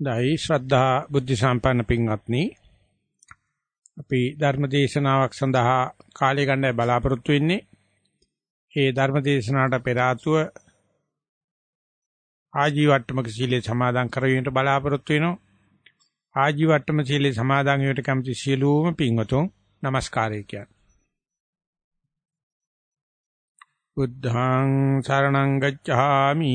දෛ ශ්‍රද්ධා බුද්ධ සම්පන්න පින්වත්නි අපි ධර්ම දේශනාවක් සඳහා කාලය ගන්නයි බලාපොරොත්තු වෙන්නේ. ඒ ධර්ම දේශනාවට පෙර ආතුව ආජීවට්ටමක සීලේ සමාදන් කරවීමට බලාපොරොත්තු වෙනවා. ආජීවට්ටම සීලේ සමාදන් වීමට කැමති සියලුම පින්වතුන් নমස්කාරය කියන්නේ. බුද්ධං සරණං ගච්ඡාමි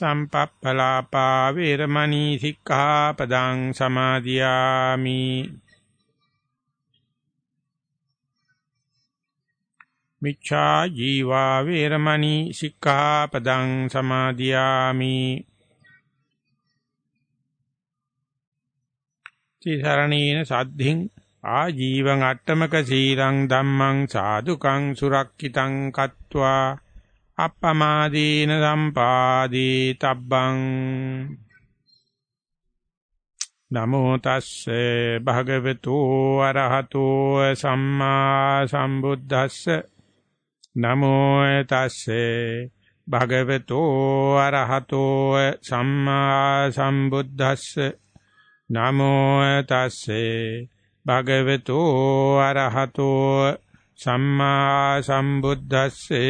සම්පප්පලාපා වේරමණී සික්ඛාපදං සමාදියාමි. මිච්ඡා ජීවා වේරමණී සික්ඛාපදං සමාදියාමි. තිසරණීන සද්ධින් ආජීවං අට්ඨමක සීලං ධම්මං සාදුකං සුරක්ෂිතං කତ୍වා. අප්පමාදීන සම්පාදී තබ්බං නමෝ තස්සේ භගවතු අරහතෝ සම්මා සම්බුද්දස්ස නමෝ තස්සේ භගවතු අරහතෝ සම්මා සම්බුද්දස්ස නමෝ තස්සේ භගවතු අරහතෝ සම්මා සම්බුද්දස්සේ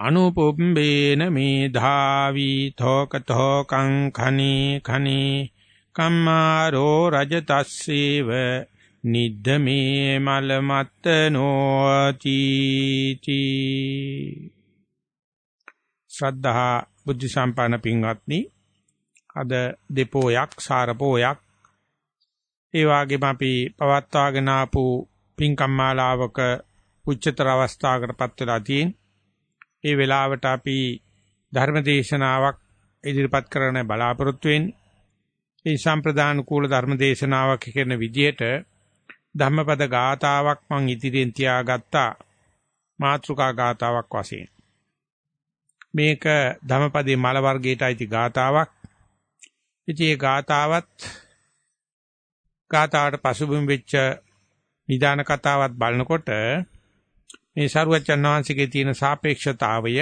අනුපුම්බේන මේධාවි තෝක තෝකං khani khani කම්මාරෝ රජතස්සේව නිද්දමේ මලමත්ත නොති තී ශ්‍රද්ධා බුද්ධ සම්පන්න පින්වත්නි අද දෙපෝයක් සාරපෝයක්. ඒ වගේම අපි පවත්වාගෙන ආපු පින්කම් මාලාවක උච්චතර අවස්ථාවකටපත් වෙලා තියෙන ඒ වෙලාවට අපි ධර්ම දේශනාවක් ඉදිරිපත් කරන්න බලාපොරොත්තු වෙන්නේ. ඒ සම්ප්‍රදාන කූල ධර්ම දේශනාවක් කරන විදියට ධම්මපද ගාතාවක් මං ඉදිරියෙන් තියාගත්තා මාත්‍රිකා ගාතාවක් වශයෙන්. මේක ධම්මපදේ මල වර්ගයට අයිති ගාතාවක්. ඉතින් මේ ගාතාවත් ගාතාවට පසුබිම් වෙච්ච නිදාන කතාවත් බලනකොට මේ සරුවචන් වහන්සේගේ තියෙන සාපේක්ෂතාවය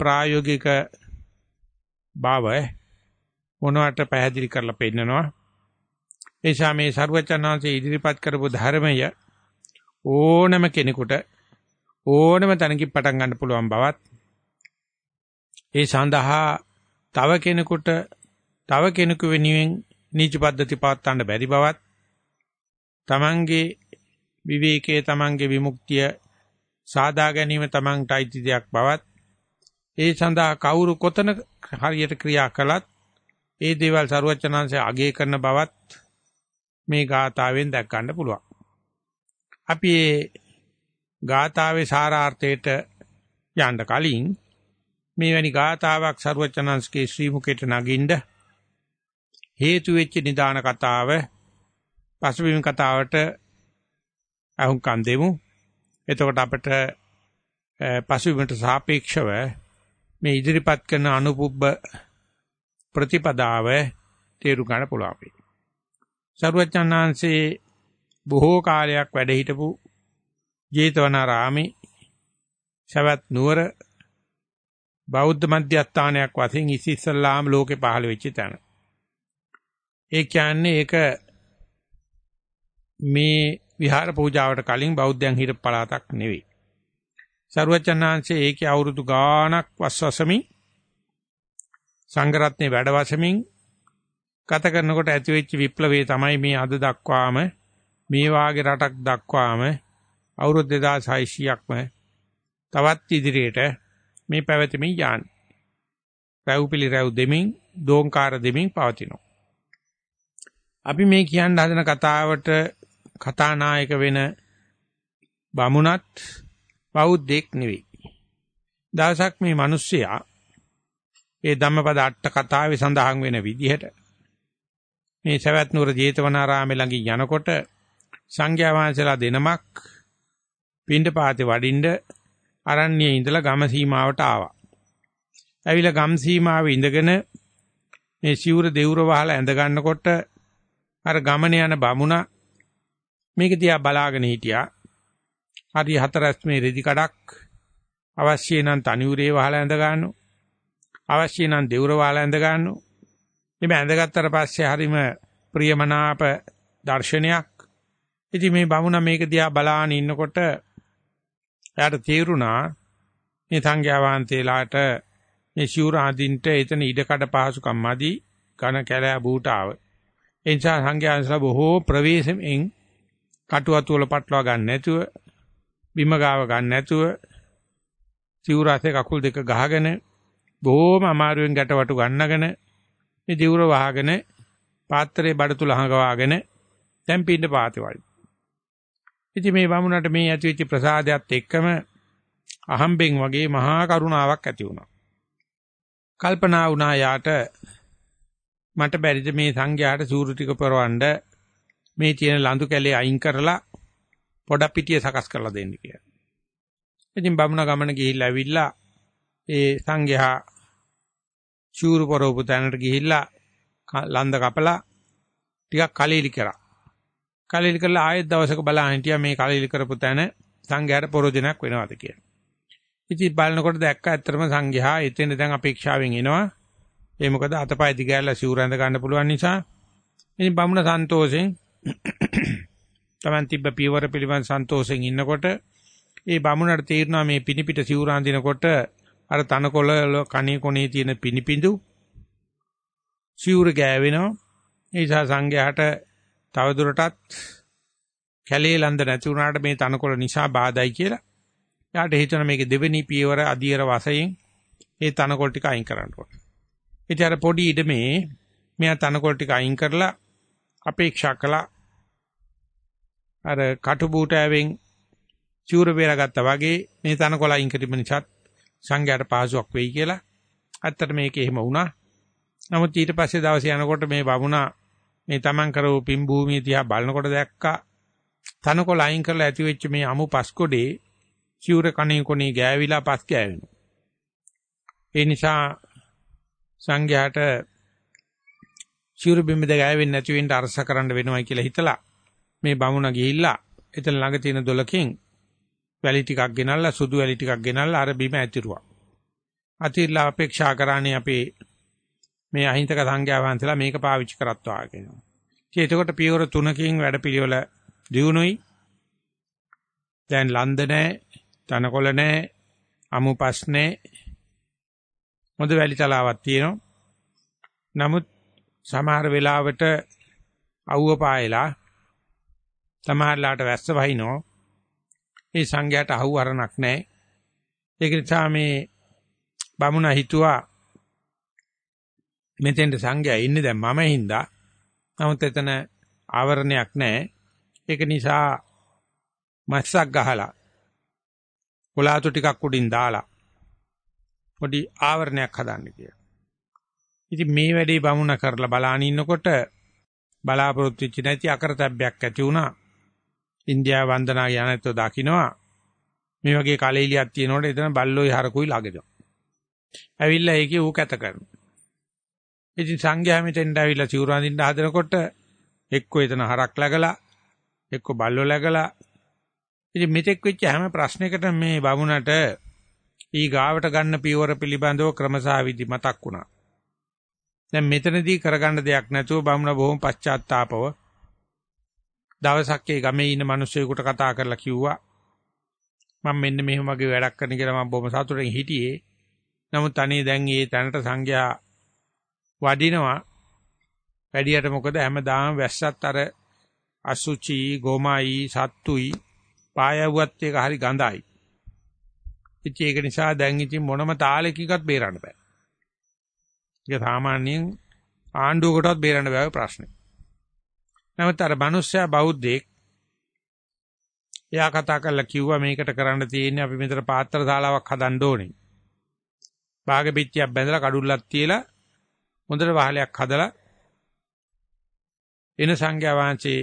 ප්‍රායෝගික බව මොනවට පැහැදිලි කරලා පෙන්නනවා. එනිසා මේ සරුවචන් වහන්සේ ඉදිරිපත් කරපු ධර්මය ඕනම කෙනෙකුට ඕනම තැනකින් පටන් ගන්න පුළුවන් බවත් ඒ සඳහා තව කෙනෙකුට තව කෙනෙකු වෙනුවෙන් නීච පද්ධති පාත්තන්න බැරි බවත් තමන්ගේ විවේකයේ Tamange විමුක්තිය සාදා ගැනීම Tamanට අයිති දෙයක් බවත් ඒ සඳහා කවුරු කොතන හරියට ක්‍රියා කළත් ඒ දේවල් ਸਰුවචනාංශය අගය කරන බවත් මේ ගාතාවෙන් දැක් ගන්න පුළුවන්. අපි මේ ගාතාවේ සාරාර්ථයට යන්න කලින් මේවැනි ගාතාවක් ਸਰුවචනාංශකේ ශ්‍රී මුකේට නගින්න හේතු වෙච්ච නිදාන කතාව පසුබිම් කතාවට අහුම්කම් දෙමු. එතකොට අපිට පසුබිමට සාපේක්ෂව මේ ඉදිරිපත් කරන අනුපුබ්බ ප්‍රතිපදාව තේරු ගන්න පුළුවන් වෙයි. සර්වඥාන්සේ බොහෝ කාලයක් වැඩ හිටපු ජේතවනාරාමේ සවැත් නුවර බෞද්ධ මධ්‍යස්ථානයක් වශයෙන් ඉස්සෙල්ලාම ලෝකේ පහළ වෙච්ච තැන. ඒ කියන්නේ ඒක මේ විහාර පූජාවට කලින් බෞද්ධයන් හිට පළාතක් නෙවෙයි. සරුවචනාංශයේ ඒකේ අවුරුදු ගාණක් වස්වසමින් සංඝරත්නේ වැඩවසමින් ගත කරනකොට ඇති වෙච්ච විප්ලවය තමයි මේ අද දක්වාම මේ වාගේ රටක් දක්වාම අවුරුදු 2600ක්ම තවත් ඉදිරියට මේ පැවැතෙමින් යන්නේ. රැව්පිලි රැව් දෙමින් දෝංකාර දෙමින් පවතිනවා. අපි මේ කියන්න හදන කතාවට කතානායක වෙන බමුණත් බෞද්ධෙක් නෙවෙයි. දවසක් මේ මිනිස්සයා ඒ ධම්මපද අට කතාවේ සඳහන් වෙන විදිහට මේ සවැත් නුවර ජේතවනාරාමේ ළඟින් යනකොට සංඝයා වහන්සේලා දෙනමක් පින්ඩපාතේ වඩින්න අරණ්‍යයේ ඉඳලා ගම සීමාවට ආවා. ඇවිල්ලා ගම් සීමාවේ ඉඳගෙන මේ සිවුර දෙවුර වහලා ඇඳ ගන්නකොට අර ගමන යන බමුණා මේක දිහා බලාගෙන හිටියා. හරි හතරස් මේ රෙදි කඩක් අවශ්‍ය නම් තනියුරේ වහලා ඇඳ ගන්නවා. අවශ්‍ය නම් දෙවුර වහලා ඇඳ ගන්නවා. එimhe ඇඳගත්තට පස්සේ හරිම ප්‍රියමනාප දර්ශනයක්. ඉතින් මේ බමුණ මේක දිහා බලාගෙන ඉන්නකොට එයාට තේරුණා මේ සංඝයා වහන්සේලාට මේ ශූර ආදින්ට එතන ඉඩකඩ පහසුකම් මදි ඝන කැලෑ බූටාව. ඒ නිසා සංඝයා වහන්සේලා බොහෝ ප්‍රවේශයෙන් කටුවතු වල පටලවා ගන්න නැතුව බිම ගාව ගන්න නැතුව සිවුරාසේ කකුල් දෙක ගහගෙන බොහොම අමාරුවෙන් ගැටවටු ගන්නගෙන මේ දිවුර වහගෙන පාත්‍රයේ බඩ තුල හංගවාගෙන දැන් පින්න පාතේ වයි. ඉතින් මේ වමුණට මේ ඇතිවෙච්ච ප්‍රසාදයක් එක්කම අහම්බෙන් වගේ මහා කරුණාවක් ඇති වුණා. කල්පනා වුණා යාට මට බැරිද මේ සංඝයාට සූරු ටික පරවන්න මේ තියෙන ලඳු කැලේ අයින් කරලා පොඩක් පිටිය සකස් කරලා දෙන්න කියලා. ඉතින් බමුණ ගමන ගිහිල්ලා ඇවිල්ලා ඒ සංඝයා චූරු පරවපු තැනට ගිහිල්ලා ලන්ද කපලා ටිකක් කලීලි කරා. කලීලි කරලා ආයෙත් දවසක බලන්න හිටියා මේ කලීලි කරපු තැන සංඝයාට පරෝජනක් වෙනවද කියලා. ඉතින් බලනකොට දැක්ක ඇත්තටම සංඝයා එතෙන් දැන් අපේක්ෂාවෙන් එනවා. ඒ මොකද අතපය දිගෑරලා සිවුර ඇඳ ගන්න පුළුවන් නිසා. ඉතින් බමුණ සන්තෝෂෙන් Taman තිබ්බ පියවර පිළිවන් සන්තෝෂෙන් ඉන්නකොට ඒ බමුණට තේරුණා මේ පිනිපිට සිවුර අඳිනකොට අර තනකොළ කණේ කොනේ තියෙන පිනිපිඳු සිවුර ගෑවෙනවා. ඒ නිසා සංඝයාට තවදුරටත් කැලේ ලන්ද නැති වුණාට මේ තනකොළ නිසා බාධායි කියලා. යාට හිතන මේක දෙවෙනි පියවර අධියර වශයෙන් ඒ තනකොළ ටික අයින් කරන්න ඕන. ඉතින් අර පොඩි ඉඩමේ මෙයා තනකොළ ටික අයින් කරලා අපේක්ෂා කළා අර කටු බූටෑවෙන් චූර බේරගත්තා වගේ මේ තනකොළ අයින් කිරීම නිසා සංඝයාට පහසුවක් වෙයි කියලා. ඇත්තට මේක එහෙම වුණා. නමුත් ඊට පස්සේ දවසේ යනකොට මේ වමුණා මේ Taman කරව පින් භූමිය දිහා බලනකොට දැක්කා තනකොළ අයින් කරලා ඇති වෙච්ච මේ අමු පස්කොඩේ චූර කණේ කොනේ ගෑවිලා පස් ගෑවෙනවා. ඒ නිසා සංඝයාට චූර බිම්බද ගෑවෙන්නේ නැති වෙන්න අරස කරන්න වෙනවා කියලා හිතලා මේ බමුණ ගිහිල්ලා එතන ළඟ තියෙන දොලකින් වැලි ටිකක් ගෙනල්ලා සුදු වැලි ටිකක් ගෙනල්ලා අර බිම ඇතිරුවා. අතිරලා අපේක්ෂා කරන්නේ අපේ මේ අහිංසක සංඝයා වහන්සේලා මේක පාවිච්චි කරත්වා කියනවා. ඉතින් එතකොට පියවර තුනකින් වැඩපිළිවෙල දිනුනොයි. දැන් ලන්දනේ, තනකොළ නැහැ, අමුපස් නැහැ. මොද වැලි තලාවක් තියෙනවා. නමුත් සමහර වෙලාවට අවුව පායලා සමහරලාට වැස්ස වහිනෝ ඒ සංඝයාට අහු අරණක් නැහැ ඒක නිසා මේ බමුණ හිතුවා මෙතෙන්ට සංඝයා ඉන්නේ දැන් මම හින්දා. නමුත් එතන ආවරණයක් නැහැ. ඒක නිසා මස්සක් ගහලා කොලාතු ටිකක් උඩින් දාලා පොඩි ආවරණයක් හදන්න කියලා. ඉතින් මේ වැඩේ බමුණ කරලා බලාන ඉන්නකොට බලාපොරොත්තු වෙච්ච නැති අකරතැබ්බයක් ඇති වුණා. ඉන්දියාව වන්දනා යනතෝ දකින්නවා. මේ වගේ කලෙලියක් තියෙනකොට එතන බල්ලෝයි හරකුයි ළඟද. ඇවිල්ලා ඒකේ ඌ කැත කරනවා. ඉතින් සංඝයා මෙතෙන්ට ඇවිල්ලා සිවුරු අඳින්න හදනකොට එක්කෝ එතන හරක් läගලා එක්කෝ බල්ලෝ läගලා ඉතින් මෙතෙක් වෙච්ච හැම ප්‍රශ්නයකටම මේ බමුණට ඊ ගාවට ගන්න පියවර පිළිබඳව ක්‍රමසාවිදි මතක් වුණා. දැන් මෙතනදී කරගන්න දෙයක් නැතුව බමුණ බොහොම පශ්චාත්තාපව දවසක් ඒ ගමේ ඉන්න මිනිස්සුයෙකුට කතා කරලා කිව්වා මම මෙන්න මෙහෙම වගේ වැඩක් කරන කියලා මම බොහොම සතුටින් හිටියේ. නමුත් අනේ දැන් මේ තැනට සංඝයා වඩිනවා. වැඩියට මොකද හැමදාම වැස්සත් අර අසුචි, ගෝමයි, සත්තුයි පායවුවත් එක හරි ගඳයි. ඉතින් ඒක නිසා දැන් ඉතින් මොනම තාලෙකකවත් බේරන්න බෑ. ඒක සාමාන්‍යයෙන් ආණ්ඩුවකටවත් බේරන්න බෑ ප්‍රශ්නේ. නමුත් අර මිනිස්සයා බෞද්ධෙක් එයා කතා කරලා කිව්වා මේකට කරන්න තියෙන්නේ අපි මෙතන පාත්‍ර ශාලාවක් හදන්න ඕනේ. භාග පිටියක් බැඳලා කඩුල්ලක් තියලා හොඳට වහලයක් හදලා එන සංඝයා වහන්සේ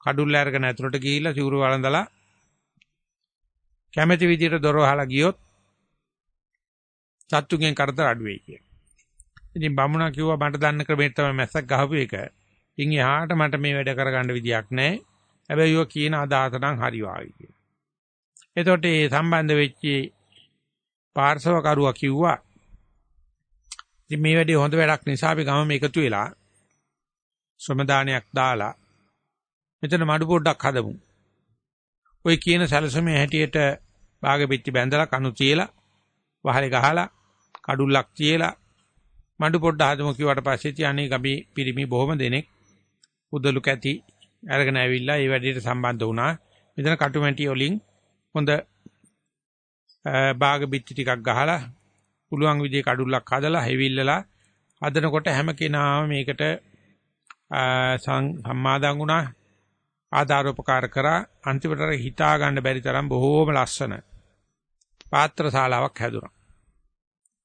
කඩුල්ල අරගෙන ඇතුළට ගිහිල්ලා සිවුරු වළඳලා කැමැති විදියට දොර වහලා ගියොත් සත්තුගෙන් කරදර අඩු වෙයි කියලා. ඉතින් බමුණා කිව්වා මට දන්න ක්‍රමයට තමයි මැස්සක් ගහපු එක. ඉන් එහාට මට මේ වැඩ කරගන්න විදියක් නැහැ. හැබැයි ඔය කියන අදහස නම් හරි වායි කියලා. එතකොට මේ සම්බන්ධ වෙච්ච පාර්ශව කරුවා කිව්වා ඉතින් මේ වැඩේ හොඳ වැඩක් නිසා අපි ගමම එකතු වෙලා ශ්‍රමදානයක් දාලා මෙතන මඩු පොඩ්ඩක් හදමු. ඔය කියන සැලසුමේ හැටියට භාග පිටි බැඳලා කණු තියලා වහලේ ගහලා කඩුල්ලක් තියලා මඩු පොඩ්ඩ හදමු කිව්වට පස්සේ තියන්නේ ගබේ පිරිමි බොහොම දෙනෙක් උදලු කැටි අරගෙන ඇවිල්ලා මේ වැඩේට සම්බන්ධ වුණා. මෙතන කටුමැටි වලින් හොඳ භාග පිටි ටිකක් ගහලා පුළුවන් විදිහේ කඩුල්ලක් හදලා හෙවිල්ලලා හදනකොට හැම කෙනාම මේකට සම්මාදන් වුණා ආධාරෝපකාර කරා අන්තිමට හිතා ගන්න බැරි තරම් බොහෝම ලස්සන පාත්‍ර ශාලාවක් හැදුනා.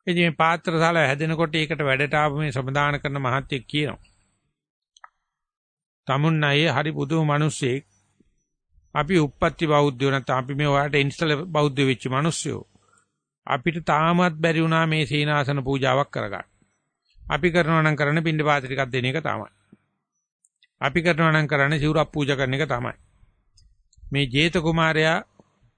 ඉතින් මේ පාත්‍ර ශාලාව හැදෙනකොට ඒකට වැඩට ආපු මේ සම්දාන කරන මහත්තයෙක් කියනවා. තමුන්නයේ හරි පුදුම මිනිස්සෙක් අපි උප්පත්ති බෞද්ධයෝ නැත්නම් අපි මේ ඔයාලට ඉන්ස්ටල් බෞද්ධ වෙච්ච මිනිස්සුયો අපිට තාමත් බැරි වුණා මේ සීනාසන පූජාවක් කරගන්න. අපි කරනවා නම් කරන්නේ පින්ඩ පාත ටිකක් දෙන එක තමයි. අපි කරනවා නම් කරන්නේ සිවුරක් පූජා කරන එක තමයි. මේ ජේත කුමාරයා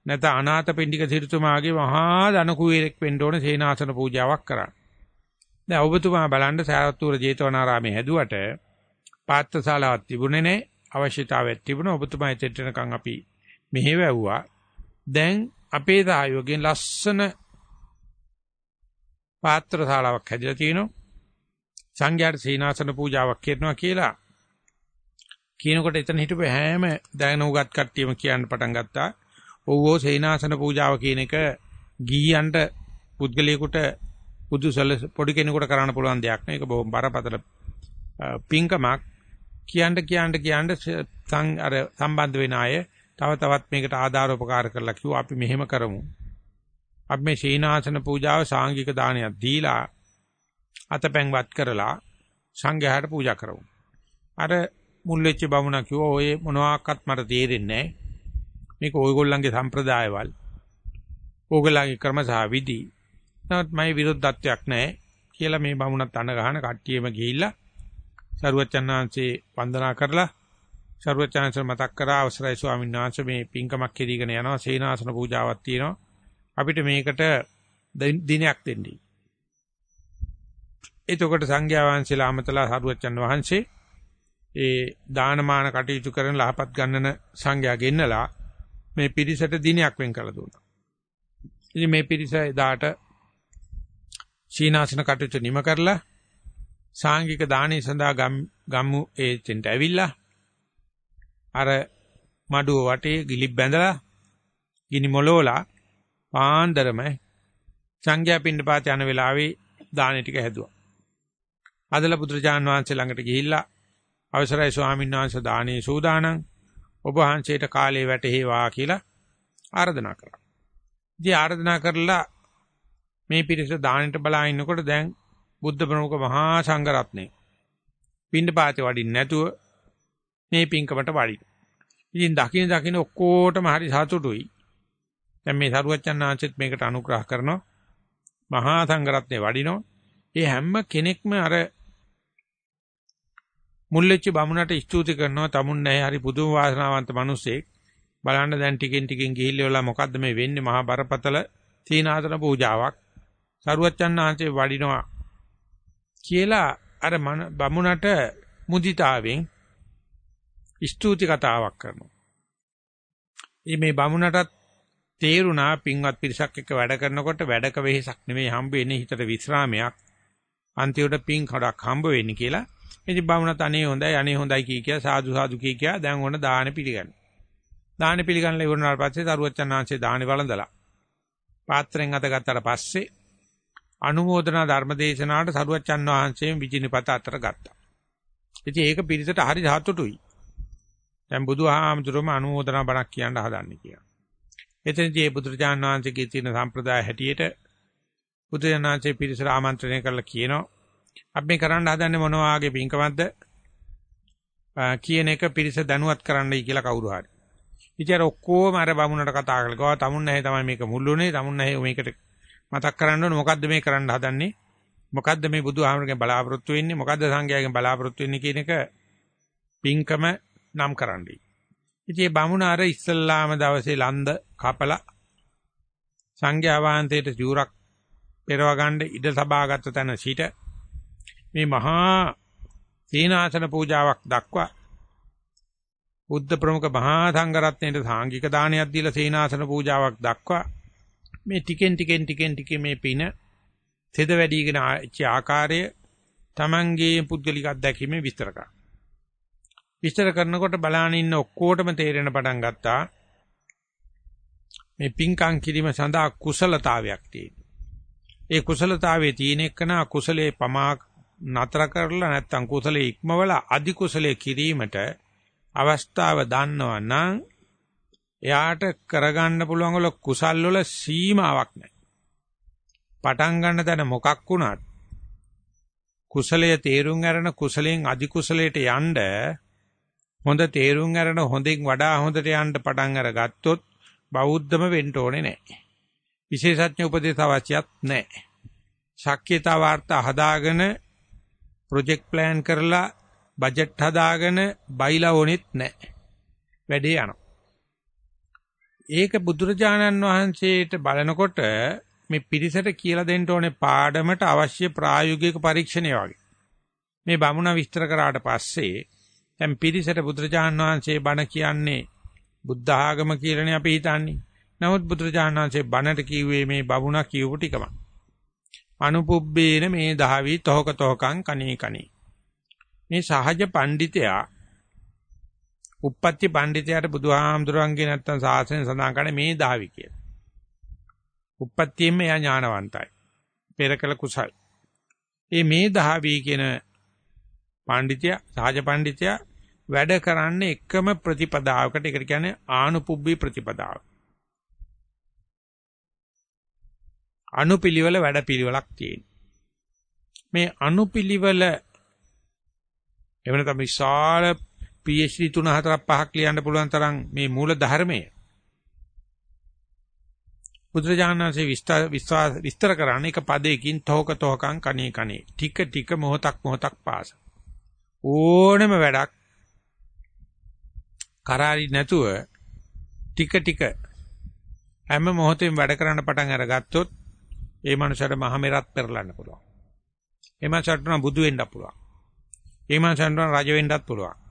නැත අනාථ පින්ඩික සිටුතුමාගේ මහා ධනකුවේරෙක් වෙන්න ඕන සේනාසන පූජාවක් කරන්න. දැන් ඔබතුමා බලන්න සාරත්තුර ජේතවනාරාමේ හැදුවට පාත්‍රශාලාවක් තිබුණේ නැහැ. අවශ්‍යතාවයක් තිබුණා. ඔබතුමා එතෙන්ටනකම් අපි මෙහෙ වැව්වා. දැන් අපේ සහයෝගයෙන් ලස්සන පාත්‍ර ශාලාවක් හැදලා තිනවා. සංඝයාට සීනාසන පූජාවක් කරනවා කියලා කියනකොට එතන හිටපු හැම දැන උගත් කට්ටියම කියන්න පටන් ගත්තා. ඔව්වෝ සීනාසන පූජාව කියන එක ගීයන්ට පුද්ගලයෙකුට බුදුසල පොඩි කෙනෙකුට කරන්න පුළුවන් දෙයක් නේ. ඒක බොහොම බරපතල පිංකමක් කියන්න කියන්න කියන්න අර සම්බන්ධ වෙන අය තව තවත් මේකට ආධාරෝපකාර කරලා කිව්වා අපි මෙහෙම කරමු. අපි මේ සීනාසන පූජාව සාංගික දානයක් දීලා අතපැන්වත් කරලා සංඝයාට පූජා කරමු. අර මුල් වෙච්ච බමුණා කිව්වා ඔය මොනවාක්වත් මට තේරෙන්නේ නැහැ. මේක ඔයගොල්ලන්ගේ සම්ප්‍රදායවල්. ඕගොල්ලන්ගේ ක්‍රම සහ විදි. නමුත් මම විරුද්ධත්වයක් නැහැ කියලා මේ බමුණත් අඬ ගහන කට්ටියම ගිහිල්ලා සරුවචනාංශේ වන්දනා කරලා සරුවචනාංශ මතක් කරා අවසරයි ස්වාමීන් වහන්සේ මේ පින්කමක් කෙරීගෙන යනවා සේනාසන පූජාවක් තියෙනවා අපිට මේකට දිනයක් දෙන්නයි. එතකොට සංඝයා වහන්සේලා අමතලා සරුවච්චන් වහන්සේ ඒ දානමාන කටයුතු කරන ලහපත් ගන්නන සංඝයා ගෙන්නලා මේ පිරිසට දිනයක් වෙන් කළ දුන්නා. ඉතින් මේ පිරිස එදාට සීනාසන කටයුතු නිම කරලා සාංගික දාණය සඳහා ගම්මු ඒ තෙන්ට ඇවිල්ලා අර මඩුව වටේ ගිලිප් බැඳලා ගිනි මොලෝලා පාන්දරම සංඝයා පින්නපාත යන වෙලාවේ දාන ටික හැදුවා. අදලා පුත්‍රජාන් වහන්සේ ළඟට ගිහිල්ලා අවසරයි ස්වාමීන් වහන්සේ දානේ සූදානම් ඔබ වහන්සේට කාලේ වැටේවා කියලා ආරාධනා කරා. ඉතින් ආරාධනා කරලා මේ පිරිස දානෙට බලා ඉන්නකොට දැන් බුද්ධ ප්‍රමුඛ මහා සංඝරත්නය පින්නපාතේ වඩින්න නැතුව මේ පින්කමට වඩින. ඉතින් දකින්න දකින්න ඔක්කොටම හරි සතුටුයි. දැන් මේ සරුවච්චන් ආංශෙත් මේකට අනුග්‍රහ කරනවා. මහා සංඝරත්නේ වඩිනවා. ඒ හැම කෙනෙක්ම අර මුල්ලෙච්ච බමුණට ස්තුති කරනවා තමුන් නැහැ හරි පුදුම වාසනාවන්ත මිනිසෙක්. බලන්න දැන් ටිකෙන් ටිකෙන් ගිහිල්ලා මොකද්ද මේ වෙන්නේ මහා බරපතල සීනාසන පූජාවක්. සරුවච්චන් ආංශේ වඩිනවා කියලා අර බමුණට මුදිතාවෙන් ස්තුති කතාවක් කරනවා. මේ බමුණටත් තේරුණා පින්වත් පිරිසක් එක්ක වැඩ කරනකොට වැඩක වෙහෙසක් නෙමෙයි හම්බ වෙන්නේ හිතට විස්රාමයක්. අන්තිමට පින් කඩක් හම්බ වෙන්නේ කියලා. ඉතින් බමුණත් අනේ හොඳයි අනේ හොඳයි කී කියා සාදු සාදු කී කියා දැන් ඕන දාන පිළිගන්න. දාන පිළිගන්නලා ඉවරනාට පස්සේ තරුවච්චන් ආංශේ දානේ වළඳලා. පාත්‍රයෙන් අත ගත්තට පස්සේ අනුමෝදනා ධර්මදේශනාවට සරුවච්චන් වහන්සේම විජිනිපත අතර ගත්තා. ඉතින් ඒක පිරිසට හරි සතුටුයි. දැන් බුදුහාමුදුරුවම අනුමෝදනා බණක් කියන්න හදන්නේ කියලා. එතනදී මේ බුදුරජාණන් වහන්සේගේ තියෙන සම්ප්‍රදාය හැටියට බුදුරජාණන් වහන්සේ පිරිසට ආමන්ත්‍රණය කරලා කියනවා අපි මේ කරන්න හදන්නේ මොන වාගේ පින්කමක්ද කියන එක පිරිස දැනුවත් කරන්නයි කියලා කවුරු හරි. ඉතින් අර ඔක්කොම අර බමුණට කතා කරලා ගාව තමුන් නැහැ තමයි මේක මුල්ුනේ තමුන් නැහැ මේකට මතක් කරන්න ඕනේ මොකද්ද මේ කරන්න හදන්නේ මොකද්ද මේ බුදුහාමරගෙන් බලාපොරොත්තු වෙන්නේ මොකද්ද සංඝයාගෙන් බලාපොරොත්තු වෙන්නේ කියන එක පින්කම නම් කරන්නයි. ඉතින් මේ බමුණ අර ඉස්සල්ලාම දවසේ ලන්ද කපලා සංඝයා වහන්සේට ජූරක් පෙරව ගන්න ඉඩ සබාගත් තැන සිට මේ මහා සීනාසන පූජාවක් දක්වා බුද්ධ ප්‍රමුඛ මහා සංඝරත්නයට සාංගික දානයක් දීලා සීනාසන පූජාවක් දක්වා මේ ටිකෙන් ටිකෙන් ටිකෙන් ටික මේ පින තෙද වැඩිගෙන ආකාරය Tamanගේ පුද්ගලික අත්දැකීමෙන් විස්තර කරා. විස්තර කරනකොට බලාන ඉන්න ඔක්කොටම තේරෙන පටන් ගත්තා මේ පින්කම් කිරීම සඳහා කුසලතාවයක් තියෙනවා. ඒ කුසලතාවයේ තියෙන එකන කුසලයේ පමා නතර කරලා නැත්තම් කුසලයේ ඉක්මවලා අධි කුසලයේ කිරීමට අවස්ථාව දන්නවා නම් එයාට කරගන්න පුළුවන් වල කුසල් වල සීමාවක් නැහැ. පටන් ගන්න තැන මොකක් වුණත් කුසලයේ තේරුම් අරන කුසලයෙන් අධි කුසලයට යන්න හොඳ තේරුම් අරන හොඳින් වඩා හොඳට යන්න පටන් අරගත්තොත් බෞද්ධම වෙන්න ඕනේ නැහැ. විශේෂඥ උපදේශ අවශ්‍යත් නැහැ. ශක්්‍යතා වාර්තා හදාගෙන ප්‍රොජෙක්ට් ප්ලෑන් කරලා බජට් හදාගෙන බයිලා ඕනෙත් නැහැ. වැඩේ යනවා. ඒක බුදුරජාණන් වහන්සේට බලනකොට මේ පිරිසට කියලා දෙන්න ඕනේ පාඩමට අවශ්‍ය ප්‍රායෝගික පරීක්ෂණය වගේ. මේ බමුණ විස්තර කරාට පස්සේ දැන් පිරිසට බුදුරජාණන් වහන්සේ බණ කියන්නේ බුද්ධ ආගම කියලානේ අපි හිතන්නේ. නමුත් බුදුරජාණන් වහන්සේ බණට කිව්වේ මේ බමුණ කියවපු ටිකම. අනුපුබ්බේන මේ දහවි තොහක තොහකං කණේ කණේ. මේ සහජ පඬිතයා උප්පත්ති පඬිතයාට බුදුහාමුදුරන්ගේ නැත්තම් සාසනය සඳහන් කරන්නේ මේ දහවි කියලා. උප්පත්තියෙම එයා ඥානවන්තයි. පෙරකල කුසල්. ඒ මේ දහවි කියන පඬිතයා සහජ පඬිතයා වැඩ කරන්නේ එකම ප්‍රතිපදාවකට ඒකට කියන්නේ ආනුපුබ්බී ප්‍රතිපදාව. අනුපිළිවෙල වැඩපිළිවෙලක් තියෙන. මේ අනුපිළිවෙල එවන තමයි විශාල PhD 3 4 5ක් ලියන්න පුළුවන් තරම් මේ මූල ධර්මයේ බුදුරජාණන්සේ විස්තර විස්තර කරන්නේ එක පදයකින් තෝක තෝකං කණේ කණේ ටික ටික මොහොතක් මොහොතක් පාස ඕනෙම වැඩක් කරාරි නැතුව ටික ටික හැම මොහොතෙම වැඩ කරන්න පටන් අරගත්තොත් ඒ මනුස්සයාට මහ මෙරත් පෙරලන්න පුළුවන්. ඒ මනුස්සයාට බුදු වෙන්න පුළුවන්. ඒ මනුස්සයාට රජ වෙන්නත් පුළුවන්.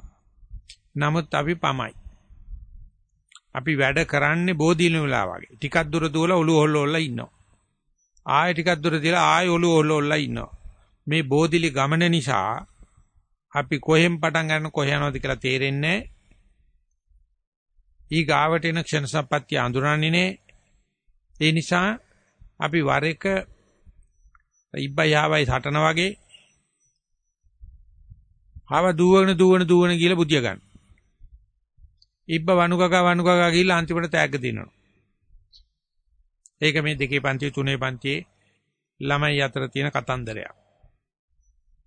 නමුත් අපි පමයි. අපි වැඩ කරන්නේ බෝධිලින වෙලා වගේ. ටිකක් දුර දුවලා ඔළුව හොල්ලෝල්ලා ඉන්නවා. ආයෙ ටිකක් දුර දිලා ආයෙ ඔළුව හොල්ලෝල්ලා ඉන්නවා. මේ බෝධිලි ගමන නිසා අපි කොහෙන් පටන් ගන්න කොහ යනවද කියලා තේරෙන්නේ ඊ ගාවට එන ක්ෂණ සම්පත්‍ය අඳුරන්නේ නේ. ඒ නිසා අපි වර එක ඉබ්බයි ආවයි සටන වගේ ආව දුවන දුවන දුවන කියලා බුදිය ගන්න. ඉබ්බ වනුකකා වනුකකා කියලා අන්තිමට තෑග්ග දිනනවා. ඒක මේ දෙකේ පන්ති තුනේ පන්තියේ ළමයි අතර තියෙන කතන්දරයක්.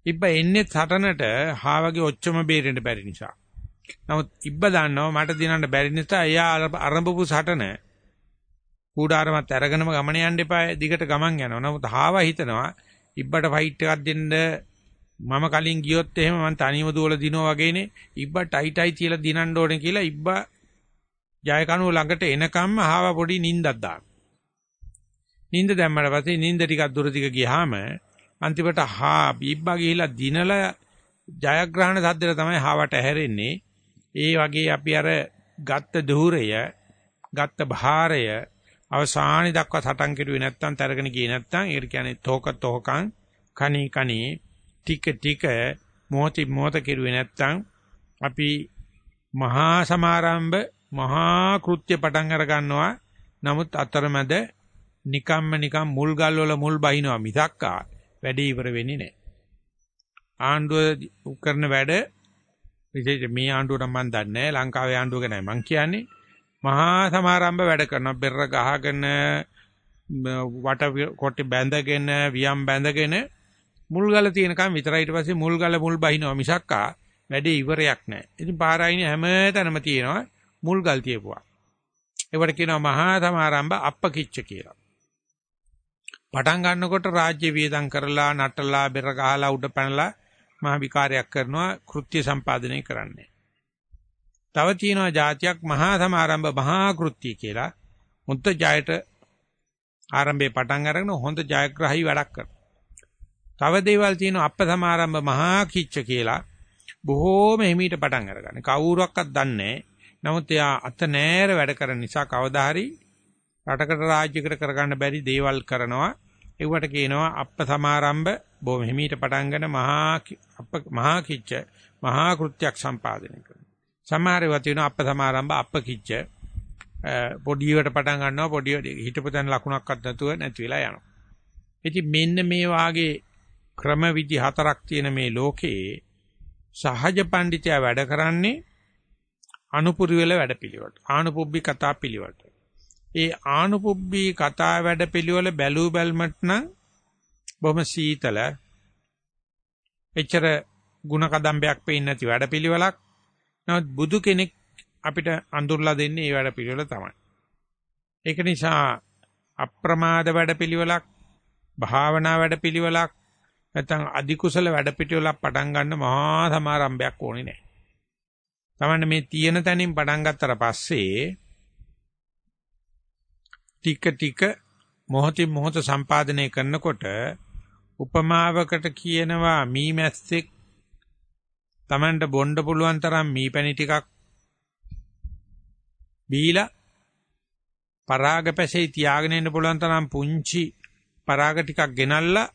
ඉබ්බ එන්නේ සටනට හාවගේ ඔච්චම බේරෙන්න බැරි නිසා. නමුත් ඉබ්බ දන්නවා මට දිනන්න බැරි නිසා එයා අරඹපු සටන කූඩාරමත් අරගෙනම ගමන යන්න එපා දිගට ගමන් යනවා. නමුත් හාව හිතනවා ඉබ්බට ෆයිට් එකක් දෙන්න මම කලින් ගියොත් එහෙම මං තනියම දුවලා දිනෝ වගේනේ ඉබ්බා ටයි ටයි කියලා දිනන්න ඕනේ කියලා ඉබ්බා ජයකනුව ළඟට එනකම්ම හාව පොඩි නිින්දක් දාන. නිින්ද දැම්මට පස්සේ නිින්ද ටිකක් දුර දිග ගියාම අන්තිමට හා බීබ්බා ගිහිලා දිනලා ජයග්‍රහණ සද්දෙට තමයි හාවට ඇහැරෙන්නේ. ඒ වගේ අපි අර ගත්ත ධූරය, ගත්ත භාරය අවසානි දක්වා සටන් කෙරුවේ නැත්තම් තරගෙන ගියේ නැත්තම් ඒකට කියන්නේ තෝක තෝකං කණී කණී ටික ටික මොහොති මොහොත කෙරුවේ නැත්තම් අපි මහා සමාරම්භ මහා කෘත්‍ය පටන් අර ගන්නවා. නමුත් අතරමැද නිකම්ම නිකම් මුල් ගල් වල මුල් බහිනවා මිසක්කා වැඩේ ඉවර වෙන්නේ නැහැ. ආණ්ඩුව කරන වැඩ විශේෂ මේ ආණ්ඩුවට මම දන්නේ නැහැ. ලංකාවේ ආණ්ඩුව ගැනයි මම කියන්නේ මහා සමාරම්භ වැඩ කරනවා. බෙර ගහගෙන වට කොට බැඳගෙන වියම් බැඳගෙන මුල්ගල තියෙනකම් විතරයි ඊට පස්සේ මුල්ගල මුල් බහිනවා මිසක්කා වැඩේ ඉවරයක් නැහැ. ඉතින් පාරායිනේ හැම තැනම තියෙනවා මුල්ගල් තියපුවා. ඒවට කියනවා මහා සමාරම්භ අප්පකිච්ච කියලා. පටන් ගන්නකොට රාජ්‍ය වියදම් කරලා නටලා බෙර ගහලා උඩ පැනලා මහා විකාරයක් කරනවා කෘත්‍ය සම්පාදනය කරන්නේ. තව තියෙනවා જાතියක් මහා සමාරම්භ මහා කෘත්‍ය කියලා. මුත්ත ජයට ආරම්භයේ පටන් අරගෙන හොඳ ජයග්‍රහී වැඩක් කරනවා. තව දේවල් තියෙනවා අප්ප සමාරම්භ මහා කිච්ච කියලා. බොහෝම හිමීට පටන් අරගන්න. කවුරුවක්වත් දන්නේ නමුත් එයා අත නෑර වැඩ කරන නිසා කවදා හරි රටකට රාජ්‍යයකට කරගන්න බැරි දේවල් කරනවා. ඒවට කියනවා අප්ප සමාරම්භ බොහොම හිමීට පටන් ගන්න මහා මහා කිච්ච මහා කෘත්‍යයක් සම්පාදනය කරනවා. සමහර ඒවා තියෙනවා අප්ප සමාරම්භ අප්ප කිච්ච පොඩියට පටන් ගන්නවා පොඩි හිටපු තැන ලකුණක්වත් නැතුව නැති වෙලා යනවා. ඉතින් මෙන්න මේ වාගේ ක්‍රම විදි හතරක් තියෙන මේ ලෝකේ සහජ පඬිතයා වැඩ කරන්නේ අනුපුරි වල වැඩපිළිවෙලට. ආනුපුබ්බි කතා පිළිවෙලට. ඒ ආනුපුබ්බි කතා වැඩපිළිවෙල බැලූ බැල්මට නම් බොහොම සීතල එච්චර ಗುಣ කදම්බයක් පෙන්නේ නැති වැඩපිළිවෙලක්. නමුත් බුදු කෙනෙක් අපිට අඳුරලා දෙන්නේ මේ වැඩපිළිවෙල තමයි. ඒක නිසා අප්‍රමාද වැඩපිළිවෙලක් භාවනා වැඩපිළිවෙලක් නැත්නම් අධිකුසල වැඩපිළිවෙලක් පටන් ගන්න මහා සමාරම්භයක් ඕනේ නැහැ. තමන්න මේ තියෙන තැනින් පටන් ගත්තට පස්සේ ටික ටික මොහොතින් මොහොත සම්පාදනය කරනකොට උපමාවකට කියනවා මීමැස්සෙක් Tamanට බොන්න පුළුවන් තරම් මීපැණි ටිකක් බීලා පරාගපැසේ තියාගෙන ඉන්න පුළුවන් තරම් පුංචි පරාග ටිකක් ගෙනල්ලා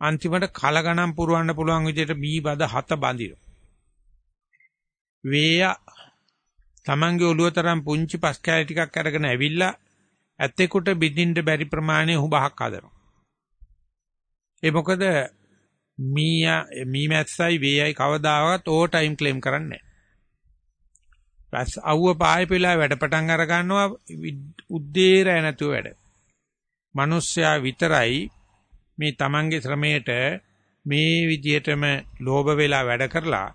අන්තිමට කල ගණන් පුරවන්න පුළුවන් විදිහට මී බද හත බඳිනවා. වේය තමන්ගේ ඔළුව තරම් පුංචි පස් කෑලි ටිකක් අරගෙන ඇවිල්ලා ඇත්තෙකුට බින්දින්න බැරි ප්‍රමාණය හුඹහක් හදනවා. ඒ මොකද මීයා මීමැස්සයි වේයයි කවදාවත් ඕ ටයිම් ක්ලේම් කරන්නේ නැහැ. බස් අවුව පාය පිලා වැඩ පටන් අර ගන්නවා උද්දේරය නැතුව වැඩ. මිනිස්සයා විතරයි මේ Tamange ශ්‍රමයට මේ විදිහටම ලෝභ වෙලා වැඩ කරලා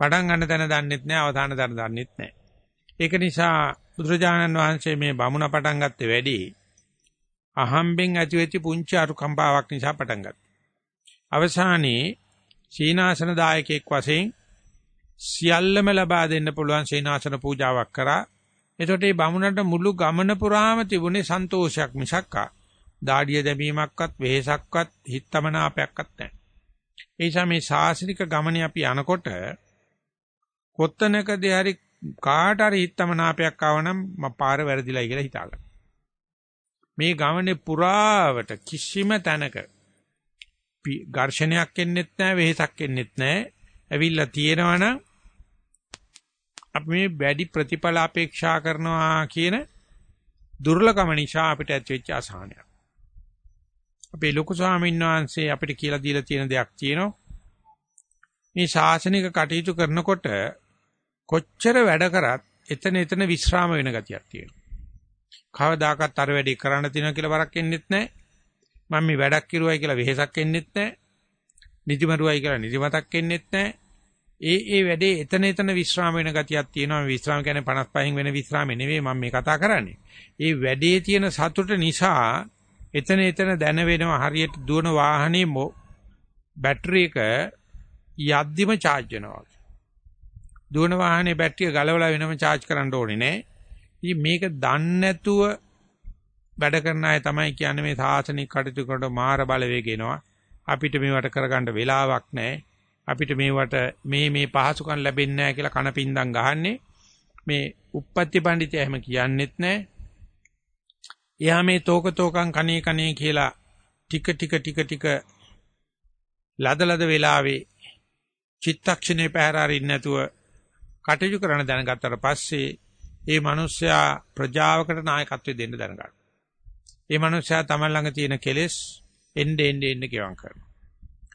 පටන් ගන්න තැන දන්නෙත් නැහැ අවසාන තැන දන්නෙත් නැහැ. ඒක නිසා බුදුරජාණන් වහන්සේ මේ බමුණ පටන් ගත්තේ වැඩි අහම්බෙන් ඇතිවෙච්ච පුංචි අරුකම්පාවක් නිසා පටන් ගත්තා. අවසානයේ සීනාසන දායකයෙක් වශයෙන් සියල්ලම ලබා දෙන්න පුළුවන් සීනාසන පූජාවක් කරා. එතකොට මේ බමුණට මුළු ගමන පුරාම තිබුණේ සන්තෝෂයක් මිසක්කා දාඩිය දැමීමක්වත් වෙහෙසක්වත් හිතමනාපයක්වත් නැහැ. ඒ නිසා මේ ශාසනික ගමනේ අපි යනකොට කොත්තනකදී හරි කාට හරි හිතමනාපයක් ආවනම් මම පාර වැරදිලා කියලා හිතාගන්න. මේ ගමනේ පුරාවට කිසිම තැනක ඝර්ෂණයක් එන්නෙත් නැහැ වෙහෙසක් එන්නෙත් නැහැ. ඇවිල්ලා තියෙනවනම් අපි මේ වැඩි ප්‍රතිඵල අපේක්ෂා කරනවා කියන දුර්ලභම නිසා අපිට ඇති වෙච්ච අසහනයක්. අපේ ලොකු ස්වාමීන් වහන්සේ අපිට කියලා දීලා තියෙන දෙයක් තියෙනවා. මේ ශාසනික කටයුතු කරනකොට කොච්චර වැඩ කරත් එතන එතන විශ්‍රාම වෙන ගතියක් තියෙනවා. කවදාකවත් අර වැඩේ කරන්න තියෙනවා කියලා වරක් එන්නෙත් නැහැ. මම මේ වැඩක් කිරුවයි කියලා වෙහෙසක් එන්නෙත් නැහැ. නිදිමරුවයි කියලා නිදිමතක් එන්නෙත් නැහැ. ඒ ඒ වැඩේ එතන එතන විශ්‍රාම වෙන ගතියක් තියෙනවා. මේ විශ්‍රාම කියන්නේ 55න් වෙන විශ්‍රාමෙ නෙවෙයි මම මේ කතා කරන්නේ. ඒ වැඩේ තියෙන සතුට නිසා එතන එතන දැන වෙනවා හරියට දුවන වාහනේ බැටරි එක යද්දිම charge වෙනවා. දුවන වාහනේ බැටරිය ගලවලා වෙනම charge කරන්න ඕනේ නෑ. ඉතින් මේක දන්නේ නැතුව වැඩ කරන අය තමයි කියන්නේ මේ සාසනික කටයුතු කරනකොට මාර බලවේග එනවා. අපිට මේවට කරගන්න වෙලාවක් නැහැ. අපිට මේවට මේ මේ පහසුකම් ලැබෙන්නේ නැහැ කියලා කනපින්දම් ගහන්නේ. මේ uppatti පඬිතය එහෙම කියන්නෙත් නැහැ. එයා මේ තෝක තෝකම් කණේ කණේ කියලා ටික ටික ටික ටික ලද ලද වෙලාවේ චිත්තක්ෂණේ පැහැරාරින් නැතුව කටයුතු කරන දැනගත්තට පස්සේ ඒ මිනිස්සයා ප්‍රජාවකට නායකත්වය දෙන්න දැනගන්නවා. ඒ මිනිස්සයා තමයි ළඟ තියෙන කෙලෙස් එන්න එන්න එන්න ගෙවම් කරනවා.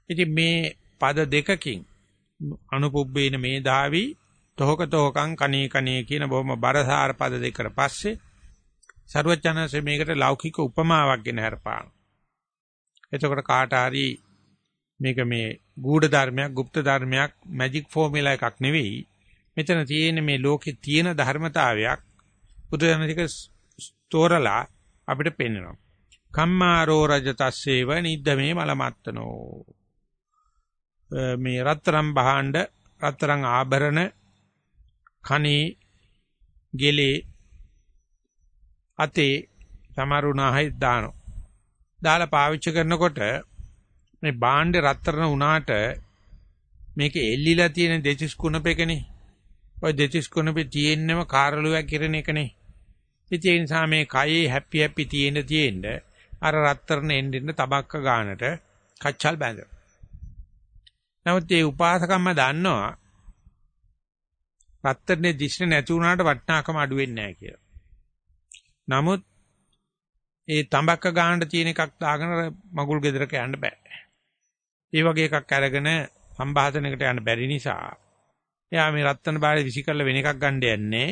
ඉතින් මේ පද දෙකකින් අනුපුබ්බේන මේ දාවි තෝක තෝකං කණේ කණේ කියන බොහොම බරසාර පද දෙකට පස්සේ සරුවචනanse මේකට ලෞකික උපමාවක් ගෙන හරපාන. එතකොට කාට හරි මේක මේ ගූඪ ධර්මයක්, গুপ্ত ධර්මයක්, මැජික් ෆෝමියුලා එකක් නෙවෙයි. මෙතන තියෙන මේ ලෝකේ තියෙන ධර්මතාවයක් බුදුරජාණන්තික ස්තෝරලා අපිට පෙන්වනවා. කම්මාරෝ රජතස්සේව නිද්දමේ මලමත්තනෝ. මේ රත්තරන් භාණ්ඩ, රත්තරන් ආභරණ, කණේ, ගෙලේ අතේ සමරුණාහයි දානවා. දාලා පාවිච්චි කරනකොට මේ භාණ්ඩ රත්තරන් උනාට මේක එල්ලිලා තියෙන දෙතිස් කුණපෙකනේ ඔය දෙතිස් කුණපේ තියෙන්නම කාර්ලුවක් කිරණ එකනේ. ඉතින් ඒ නිසා මේ කයේ හැපි හැපි තියෙන තියෙන්න අර රත්තරන එන්නෙන්න තබක්ක ගන්නට කච්චල් බැඳ. නමුත් මේ උපාසකම්ම දන්නවා රත්තරනේ දිශ්න නැති වුණාට වටිනාකම අඩු වෙන්නේ නැහැ කියලා. නමුත් ඒ තඹක්ක ගන්නට තියෙන එකක් දාගෙන මගුල් ගෙදරක යන්න බෑ. ඒ වගේ එකක් අරගෙන සම්භාෂණයකට යන්න බැරි නිසා එයා මේ රත්තරන් බාරේ විසි කරලා වෙන එකක් ගන්න යන්නේ.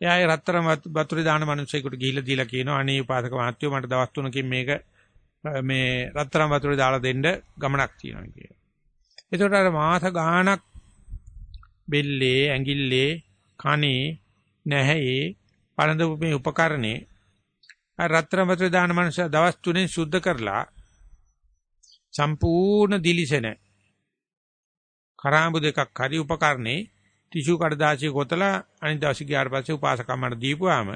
එයා ඒ රත්තරන් වතුරේ දාන මිනිස්සෙකුට ගිහිල්ලා දීලා කියනවා අනේ උපාසක මහත්තයෝ මට දවස් තුනකින් මේක මේ රත්තරන් වතුරේ දාලා දෙන්න ගමනක් තියෙනවා කියලා. ඒකට අර මාස ගාණක් බෙල්ලේ ඇඟිල්ලේ කනේ නැහැේ පළඳපු මේ උපකරණේ රත්තරන් වතුරේ දාන මනුස්සය දවස් තුනෙන් සුද්ධ කරලා සම්පූර්ණ දිලිසෙන කරාඹු දෙකක් හරි උපකරණේ ටිෂු කඩදාසිය ගොතලා අනිත් දවසේ ගියාට පස්සේ උපාසකම්මට දීපුවාම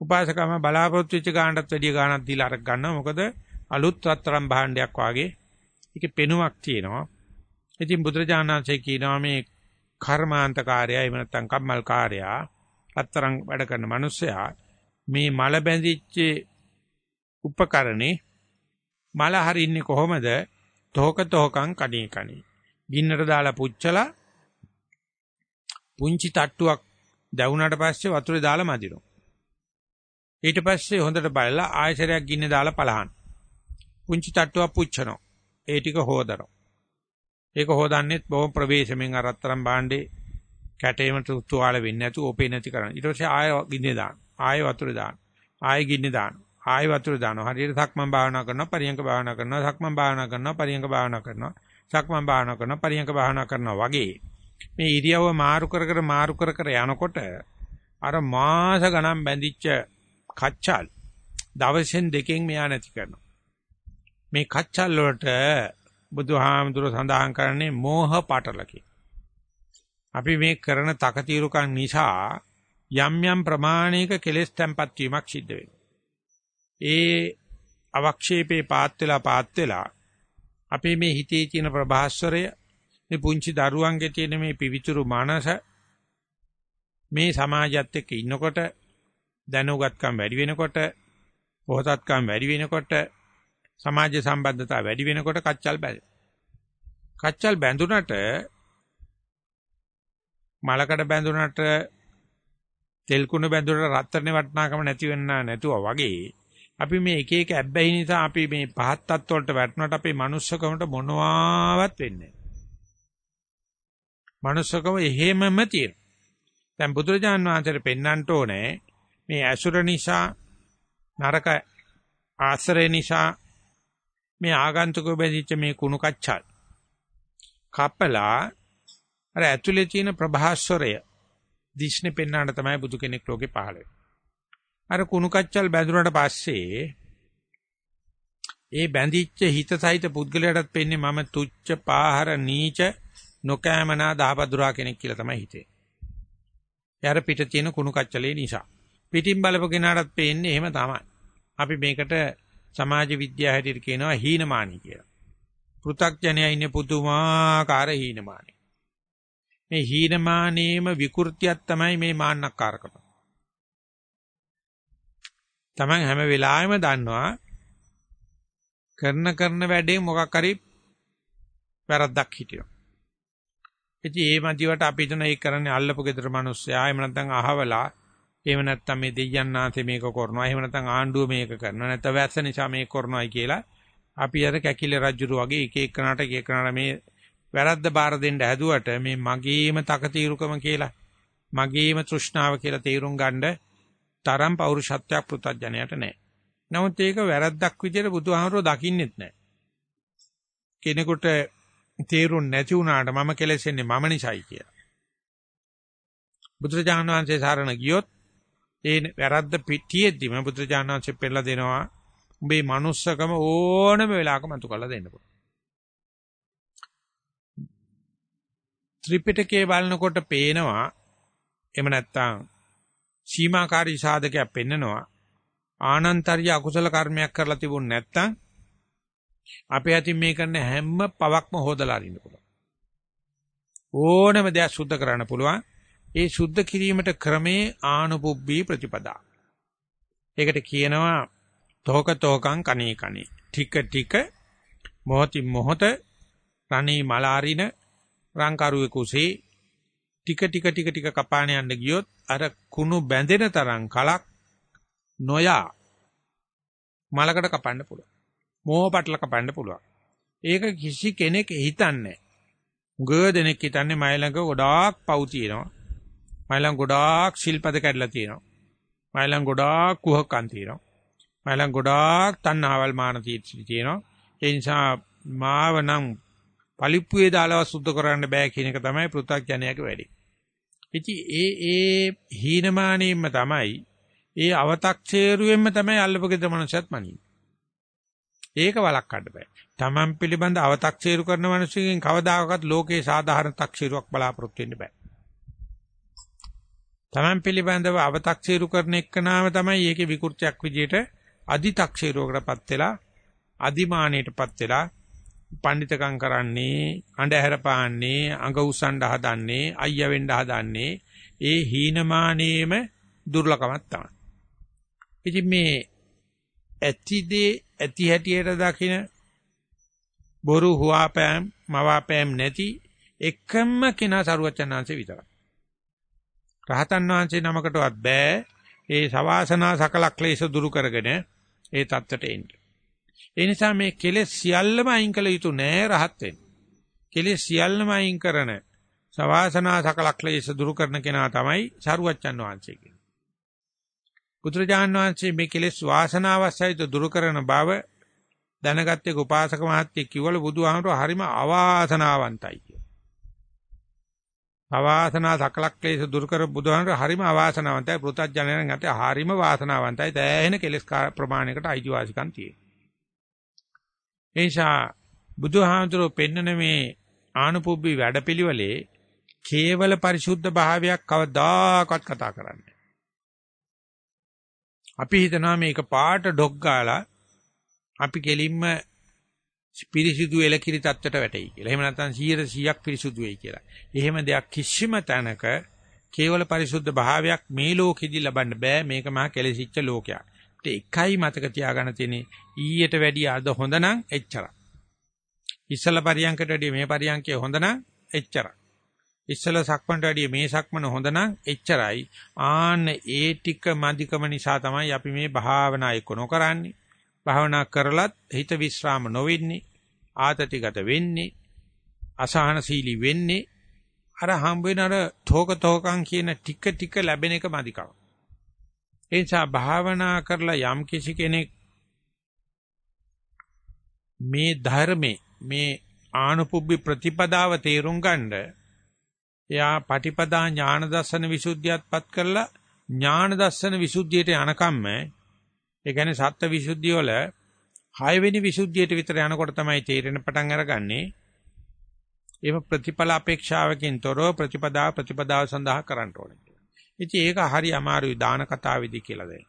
උපාසකම්ම බලාපොරොත්තු වෙච්ච ගාණටත් වැඩිය ගාණක් දීලා අරක් ගන්නවා. මොකද අලුත් රත්තරන් භාණ්ඩයක් වාගේ ඒකේ පෙනුමක් තියෙනවා. ඉතින් බුදුරජාණන්සේ කියනවා මේ කර්මාන්තකාරය එහෙම නැත්නම් කම්මල්කාරයා රත්තරන් වැඩ කරන මිනිස්සයා මේ මල බැඳිච්ච උපකරණේ මල හරින්නේ කොහොමද තෝක තෝකං කණේ කණේ ගින්නට දාලා පුච්චලා පුංචි තට්ටුවක් දැවුනට පස්සේ වතුරේ දාලා මදිනවා. ඊට පස්සේ හොඳට බලලා ආයශරයක් ගින්නේ දාලා පලහන. පුංචි තට්ටුවක් පුච්චනවා. ඒ ටික හොදනවා. ඒක හොදන්නෙත් බොහොම ප්‍රවේශමෙන් අරතරම් භාණ්ඩේ කැටේමට තුවාල වෙන්නේ නැතුව ඕපේ නැති කරන්න. ඊට පස්සේ ආය ගින්නේ දාන. ආය වතුරේ දාන. ආය ගින්නේ දාන. ආය වතුරේ දානවා. හරියට සක්මන් භාවනා කරනවා, පරියංග භාවනා කරනවා, සක්මන් භාවනා කරනවා, පරියංග භාවනා කරනවා. සක්මන් භාවනා කරනවා පරියංක භාවනා කරනවා වගේ මේ ඉරියව්ව මාරු කර කර මාරු කර කර යනකොට අර මාස ගණන් බැඳිච්ච කච්චල් දවසෙන් දෙකෙන් මෙයා නැති කරනවා මේ කච්චල් වලට බුදුහාමුදුර සඳහන් කරන්නේ මෝහ පටලකි අපි මේ කරන තකතිරුකම් නිසා යම් යම් ප්‍රමාණයක කෙලෙස් තැම්පත් වීමක් සිද්ධ වෙනවා ඒ අවක්ෂේපේ පාත් වෙලා පාත් වෙලා අපේ මේ හිතේ තියෙන ප්‍රභාස්වරය මේ පුංචි දරුවන්ගේ තියෙන මේ පිවිතුරු මනස මේ සමාජයත් එක්ක ඉන්නකොට දැනුගත්කම් වැඩි වෙනකොට පොහසත්කම් වැඩි වෙනකොට සමාජ සම්බන්ධතා වැඩි වෙනකොට කච්චල් බැඳ. කච්චල් බැඳුනට මලකඩ බැඳුනට තෙල් කුණ බැඳුනට රත්තරනේ වටනාකම නැති වෙන්න නැතුව වගේ අපි මේ එක එක ඇබ්බැහි නිසා අපි මේ පහත් තත්ත්ව වලට වැටුණාට අපේ manussකමට මොනවාවත් වෙන්නේ නැහැ. manussකම එහෙමම තියෙන. දැන් බුදුරජාන් වහන්සේට පෙන්වන්න ඕනේ මේ ඇසුර නිසා නරක ආශ්‍රය නිසා මේ ආගන්තුක බැඳිච්ච මේ කුණු කච්චල් කපලා අර ඇතුලේ තියෙන ප්‍රභාස්වරය දිෂ්ණේ පෙන්වන්න තමයි බුදු කෙනෙක් ලෝකේ පහළ වෙන්නේ. අර කුණු කච්චල් බැඳුනට පස්සේ ඒ බැඳිච්ච හිත සහිත පුද්ගලයාටත් පෙන්නේ මම තුච්ච පාහර නීච නොකෑමනා දහපදුරා කෙනෙක් කියලා තමයි හිතේ. යාර පිට තියෙන කුණු කච්චලේ නිසා. පිටින් බලපු කෙනාටත් පේන්නේ එහෙම තමයි. අපි මේකට සමාජ විද්‍යාව හැටියට කියනවා හීනමානී කියලා. පෘ탁ජනයා ඉන්නේ පුදුමාකාර හීනමානී. මේ හීනමානීම විකෘතියක් තමයි මේ මාන්නක්කාරකම. Taman හැම වෙලාවෙම දන්නවා කරන කරන වැඩේ මොකක් හරි වැරද්දක් හිටිනවා. ඉතින් ඒ මදිවට අපි හිතන ඒ කරන්නේ අල්ලපු ගෙදර මිනිස්සයා එහෙම නැත්නම් අහවලා එහෙම නැත්නම් මේ දෙයයන් ආතේ මේක කරනවා එහෙම නැත්නම් ආණ්ඩුව මේක කරනවා නැත්නම් වැස්ස නිසා මේක කරනවායි කියලා අපි අර කැකිලි රජුරු වගේ එක එකනට එක එකනට මේ වැරද්ද බාර දෙන්න හැදුවට මේ මගේම තකතිරුකම කියලා මගේම තෘෂ්ණාව කියලා තේරුම් ගන්න තරම් පෞරුෂත්වයක් පෘථජ්ජනයට නැහැ. නමුත් ඒක වැරද්දක් විදිහට බුදුහාමරෝ දකින්නෙත් නැහැ. කෙනෙකුට තේරුම් නැති වුණාට මම කෙලෙසෙන්නේ මම නිසායි කියලා. බුදුරජාණන් වහන්සේ සාරණ ගියොත් ඒ වැරද්ද පිටියෙද්දිම බුදුරජාණන් වහන්සේ පෙන්නලා දෙනවා උඹේ manussකම ඕනම වෙලාවක මතු කරලා දෙන්න පුළුවන්. ත්‍රිපිටකයේ බලනකොට පේනවා එහෙම නැත්නම් සීමාකාරී සාධකයක් පෙන්නනවා ආනන්තර්ය අකුසල කර්මයක් කරලා තිබුණ නැත්නම් අපේ අතින් මේ කරන හැම පවක්ම හොදලා අරින්න පුළුවන්. ඕනම දෙයක් සුද්ධ කරන්න පුළුවන්. ඒ සුද්ධ කිරීමට ක්‍රමේ ආනුපුබ්බී ප්‍රතිපදා. ඒකට කියනවා තෝක තෝකං කණේ කණේ. ටික ටික මොහොති මොහොත රණී මලාරින රංකරුවේ කුසේ ටික ටික ටික ටික කපාන යන්න ගියොත් අර කුණු බැඳෙන තරම් කලක් නොයා මලකට කපන්න පුළුවන්. මෝහ පටල කපන්න පුළුවන්. ඒක කිසි කෙනෙක් හිතන්නේ නැහැ. දෙනෙක් හිතන්නේ මයි ළඟ ගොඩාක් පව් තියෙනවා. මයි ළඟ ගොඩාක් ශිල්පද කැඩලා තියෙනවා. මයි ළඟ ගොඩාක් කුහකම් තියෙනවා. මයි ළඟ ගොඩාක් තණ්හාවල් මාන තියෙනවා. ඒ නිසා මාව නම් පලිප්පුවේ දාලවත් සුද්ධ කරන්න බෑ කියන එක තමයි පෘථග්ජනයාගේ වැඩේ. ඉති ඒ ඒ හීනමානීයම තමයි ඒ අවතක්සේරුවෙන්ම තමයි අල්ලපගෙද මනුෂ්‍යත් මනින්නේ. ඒක වළක්වන්න බෑ. Taman පිළිබඳ අවතක්සේරු කරන මිනිසෙකින් කවදාකවත් ලෝකේ සාධාරණ තක්සේරුවක් බලාපොරොත්තු වෙන්න බෑ. Taman පිළිබඳව අවතක්සේරු කරන එක නාම තමයි ඒකේ විකෘතියක් විදියට අදි තක්සේරුවකටපත් වෙලා අදිමානයටපත් වෙලා පඬිතකම් කරන්නේ අඬහැර පාන්නේ අඟ උස්සන්න හදන්නේ අයියා වෙන්න හදන්නේ ඒ හීනමානේම දුර්ලකමක් තමයි. ඉතින් මේ ඇතිදේ ඇති හැටියට දකින බොරු හුවාපෑම් මවාපෑම් නැති එකම කෙනා සරුවචනාංශේ විතරයි. රහතන් වහන්සේ නමකටවත් බෑ ඒ සවාසනා සකල ක්ලේශ දුරු කරගෙන ඒ தත්තට එන්නේ. ඒ නිසා මේ කෙලෙස් සියල්ලම අයින් කළ යුතු නෑ රහත් වෙන්න. කෙලෙස් සියල්ලම අයින් කරන සවාසනා සකල ක්ලේශ දුරු කරන කෙනා තමයි සරුවච්චන් වහන්සේ කියන්නේ. බුදුරජාණන් වහන්සේ මේ කෙලෙස් වාසනාවස්සයිත දුරු කරන බව දැනගත්තේ උපාසක මහත්තයෙක් කිව්වල බුදුහාමරෝ හරිම අවාසනාවන්තයි කියලා. අවාසනා සකල ක්ලේශ දුරු කර බුදුහාමරෝ හරිම අවාසනාවන්තයි පෘථජ්ජනයන් අතේ හරිම වාසනාවන්තයි දැහැෙන කෙලෙස් ප්‍රමාණයකට අයිතිවාසිකම් තියෙනවා. ඒ නිසා බුදුහාමුදුරුවෝ පෙන්නන මේ ආනුපුබ්බි වැඩපිළිවෙලේ කේවල පරිසුද්ධ භාවයක් කවදාකවත් කතා කරන්නේ අපි හිතනවා මේක පාට ඩොග් ගාලා අපි කෙලින්ම පිරිසිදු එලකිරි තත්ත්වයට වැටෙයි කියලා. එහෙම නැත්නම් 100%ක් පිරිසුදු වෙයි කියලා. එහෙම දෙයක් කිසිම තැනක කේවල පරිසුද්ධ භාවයක් මේ ලෝකෙදි ලබන්න බෑ. මේක මහා කෙලෙසිච්ච ලෝකයක්. එකයි මතක තියාගන්න තියෙන්නේ ඊයට වැඩිය අද හොඳ නම් එච්චරයි. ඉස්සල පරියන්කට වැඩිය මේ පරියන්කේ හොඳ නම් එච්චරයි. ඉස්සල සක්මන්ට වැඩිය මේ සක්මන හොඳ නම් එච්චරයි. ආන්න ඒ ටික මදිකම නිසා තමයි අපි මේ භාවනා එක්ක නොකරන්නේ. භාවනා කරලත් හිත විස්්‍රාම නොවෙන්නේ. ආතතිගත වෙන්නේ. අසහනශීලී වෙන්නේ. අර හම්බ වෙන අර තෝක තෝකම් කියන ටික ටික ලැබෙන එක මදිකම. ඒ නිසා භාවනා කරලා යම් කිසි කෙනෙක් මේ ධර්මේ මේ ආනුපුබ්බි ප්‍රතිපදාව තේරුම් ගන්න එයා පටිපදා ඥාන දර්ශන විසුද්ධියත්පත් කරලා ඥාන දර්ශන විසුද්ධියට යනකම්ම ඒ කියන්නේ සත්ත්ව විසුද්ධිය වල 6 වෙනි විසුද්ධියට විතර යනකොට තමයි තේරෙන පටන් අරගන්නේ එහෙම ප්‍රතිඵල අපේක්ෂාවකින් තොරව ප්‍රතිපදා ප්‍රතිපදාව සඳහා කරන්න ඕනේ. ඉතින් ඒක හරි අමාරුයි දාන කතාවේදී කියලා දෙන්න.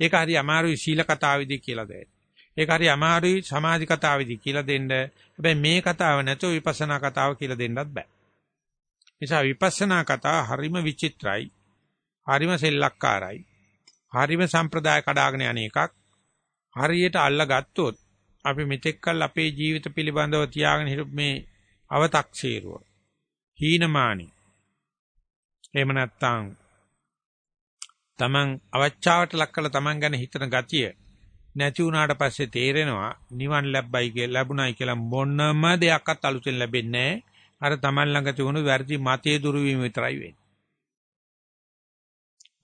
ඒක හරි අමාරුයි සීල කතාවේදී කියලා දෙන්න. ඒක හරි අමාරුයි සමාධි කතාවේදී කියලා දෙන්න. හැබැයි මේ කතාව නැතුව විපස්සනා කතාව කියලා දෙන්නත් බෑ. නිසා විපස්සනා කතාව හරිම විචිත්‍රයි. හරිම සෙල්ලක්කාරයි. හරිම සම්ප්‍රදාය කඩාගෙන යන එකක්. හරියට අල්ලගත්තොත් අපි මෙතෙක්කල් අපේ ජීවිත පිළිබඳව තියාගෙන හිටපු මේ අව탁සීරුව. හීනමානි. එහෙම නැත්නම් තමන් අවචාවට ලක් කළ තමන් ගැන හිතන ගතිය නැති වුණාට පස්සේ තේරෙනවා නිවන් ලැබ්බයි කියලා ලැබුණයි කියලා මොනම දෙයක්වත් අලුතෙන් ලැබෙන්නේ අර තමන් ළඟ තිබුණු වැරදි මතයේ දුරු වීම විතරයි වෙන්නේ.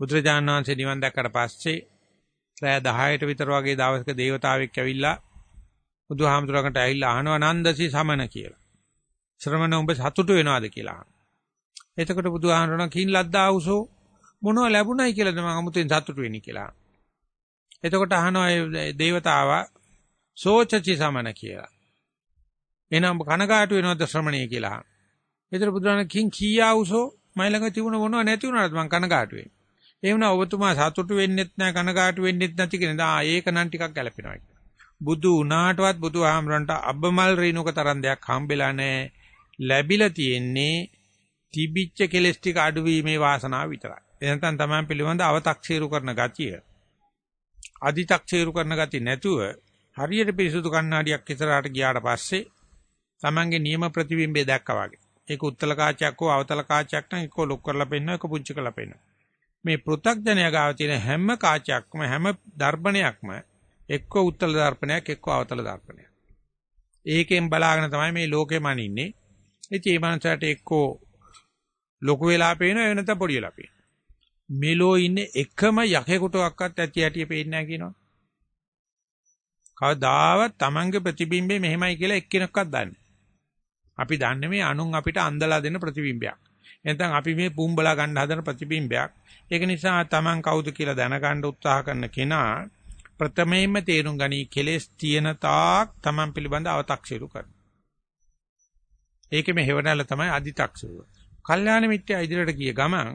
බුදුරජාණන් වහන්සේ නිවන් දැක්කට පස්සේ රෑ 10ට විතර වගේ දවසක දේවතාවෙක් ඇවිල්ලා බුදුහාමුදුරකට ඇවිල්ලා අහනවා නන්දසි සමන කියලා. ශ්‍රමණ උඹ සතුටු වෙනවද කියලා. එතකොට බුදුහාමුදුරණ කින් ලද්දා උසෝ මොනව ලැබුණයි කියලාද මම අමුතෙන් සතුටු වෙන්නේ කියලා. එතකොට අහනවා ඒ దేవතාවා සෝචචි සමන කියලා. එනම් කනගාටු වෙනවද ශ්‍රමණේ කියලා. ඒතර බුදුරණ කිං කීයා උසෝ මයිලඟ තිබුණ මොනව නැති වුණාද මං කනගාටු වෙන්නේ. ඒ වුණා ඔබතුමා සතුටු වෙන්නෙත් නැහැ කනගාටු වෙන්නෙත් නැති කියන දා ඒක නම් ටිකක් ගැලපෙනවා කියලා. බුදු උනාටවත් බුදු ආමරන්ට අබ්බමල් රීණුක තරම් දෙයක් හම්බෙලා නැහැ. ලැබිලා තියෙන්නේ තිබිච්ච කෙලස් ටික අඩුවීමේ වාසනාව විතරයි. එනතන් තමයි පිළිබඳ අව탁සීරු කරන ගතිය. අදි탁සීරු කරන ගතිය නැතුව හරියට පිරිසුදු කණ්ණාඩියක් ඉස්සරහට ගියාට පස්සේ තමන්ගේ නියම ප්‍රතිබිම්බය දැක්කා වගේ. ඒක උත්තල කාචයක් හෝ අවතල කාචයක් නම් ඒක ලොක් කරලා පෙන්නන එක පුංචි කරලා පෙන්නන. මේ පෘ탁ජනය ගාව තියෙන හැම කාචයක්ම හැම දර්පණයක්ම එක්ක උත්තල දර්පණයක් එක්ක අවතල දර්පණයක්. ඒකෙන් බලාගෙන තමයි මේ ලෝකෙම අනින්නේ. ඉතින් මේ මනසට එක්කෝ ලොකු වෙලා පේනවා එහෙ නැත්නම් පොඩි වෙලා පේනවා. මෙලෝ ඉන්නේ එකම යකෙකුටවත් ඇති ඇටි පේන්නේ නැහැ කියනවා. කවදාවත් Tamange ප්‍රතිබිම්බේ මෙහෙමයි කියලා එක්කෙනෙක්වත් දන්නේ. අපි දන්නේ මේ අනුන් අපිට අන්දලා දෙන ප්‍රතිබිම්බයක්. නැත්නම් අපි මේ පුම්බලා ගන්න හදන ප්‍රතිබිම්බයක්. ඒක නිසා Taman කවුද කියලා දැනගන්න උත්සාහ කරන කෙනා ප්‍රථමයෙන්ම තේරුම් ගනී කෙලෙස් තියෙන තාක් Taman පිළිබඳ අව탁සිරු කරනවා. ඒකෙම හේවණල තමයි අදි탁සිරුව. කල්යාණ මිත්‍යා ඉදිරියට ගිය ගමන්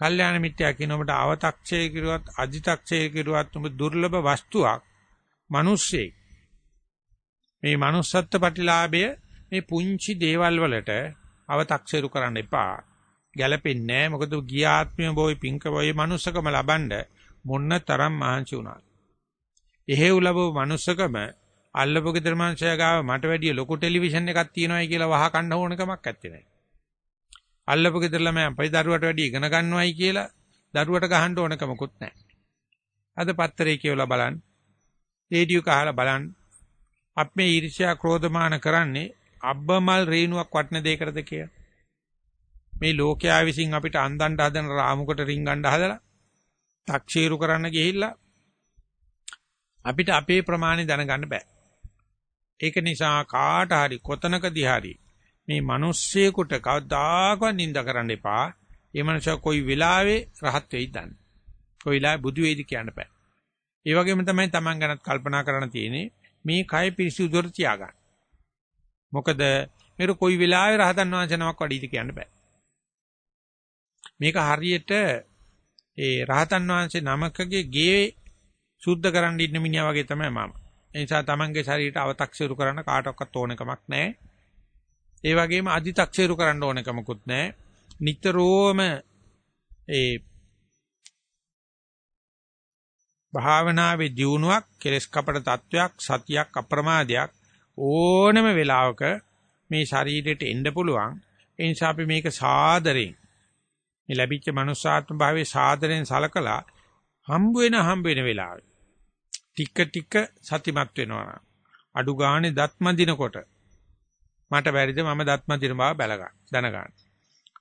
කල්යාණ මිත්‍යා කියන ඔබට අව탁ෂය කිරුවත් අජි탁ෂය කිරුවත් ඔබ දුර්ලභ වස්තුවක් මිනිස්සෙක්. මේ manussත්ත්ව ප්‍රතිලාභය මේ පුංචි දේවල් වලට අව탁ෂයරු කරන්න එපා. ගැළපෙන්නේ නැහැ. මොකද ගිය ආත්මය බොයි පිංක බොයි manussකම ලබන්න මොන්න තරම් මහන්සි වුණා එහෙව් ලැබුව manussකම අල්ලපු ගෙදර මනුස්සයා ගාව මට වැඩිය ලොකු ටෙලිවිෂන් එකක් තියෙනවායි කියලා වහ කන්න ඕනකමක් නැත්තේ. අල්ලපු ගෙදර ළමයා අපේ දරුවට වැඩි ඉගෙන ගන්නවයි කියලා දරුවට ගහන්න ඕනකමකුත් නැහැ. අද පත්තරේ කියවලා බලන්න. රේඩියෝ කහලා බලන්න. අපි මේ ඊර්ෂ්‍යා ක්‍රෝධමාන කරන්නේ අබ්බමල් රේණුවක් වටන දෙයකටද කියලා. මේ ලෝකයා විසින් අපිට අන්දන්න හදන රාමුකට රින්ගන්න හදලා තක්ෂීරු කරන්න ගිහිල්ලා අපිට අපේ ප්‍රමාණය දැනගන්න බෑ. ඒක නිසා කාට හරි කොතනකදී හරි මේ මිනිස්සෙකුට කවදාකවත් නිඳ කරන්න එපා. ඒ මනුස්සයා කොයි වෙලාවෙ රහත් වෙයිද දන්නේ. කොයි වෙලාවෙ බුදු වෙයිද කියන්න බෑ. ඒ වගේම තමයි Taman ගැනත් කල්පනා කරන්න තියෙන්නේ මේ කය පිරිසිදුර තියාගන්න. මොකද මේක කොයි වෙලාවෙ රහතන් වහන්සේ නමක් වඩීද කියන්න බෑ. මේක හරියට ඒ රහතන් වහන්සේ නමකගේ ගේ සුද්ධ කරන්න ඉන්න මිනිහා වගේ තමයි මම. ඒ නිසා Tamanගේ ශරීරයට අව탁සිරු කරන්න කාටවත් ඕනකමක් නැහැ. ඒ වගේම අදි탁සේරු කරන්න ඕන කමකුත් නැහැ. නිතරම ඒ භාවනාවේ දියුණුවක් කෙලස් කපට තත්වයක් සතියක් අප්‍රමාදයක් ඕනම වෙලාවක මේ ශරීරයට එන්න පුළුවන්. ඒ නිසා අපි මේක සාදරෙන් මේ ලැබිච්ච මනුස්සාත්ම භාවයේ සාදරෙන් සලකලා හම්බ වෙන හම්බ වෙන වෙලාවේ ටික ටික සතිමත් වෙනවා. අඩු ගානේ දත්ම දිනකොට මට බැරිද මම දත්ම දින බව බැලගන්න දැනගන්න.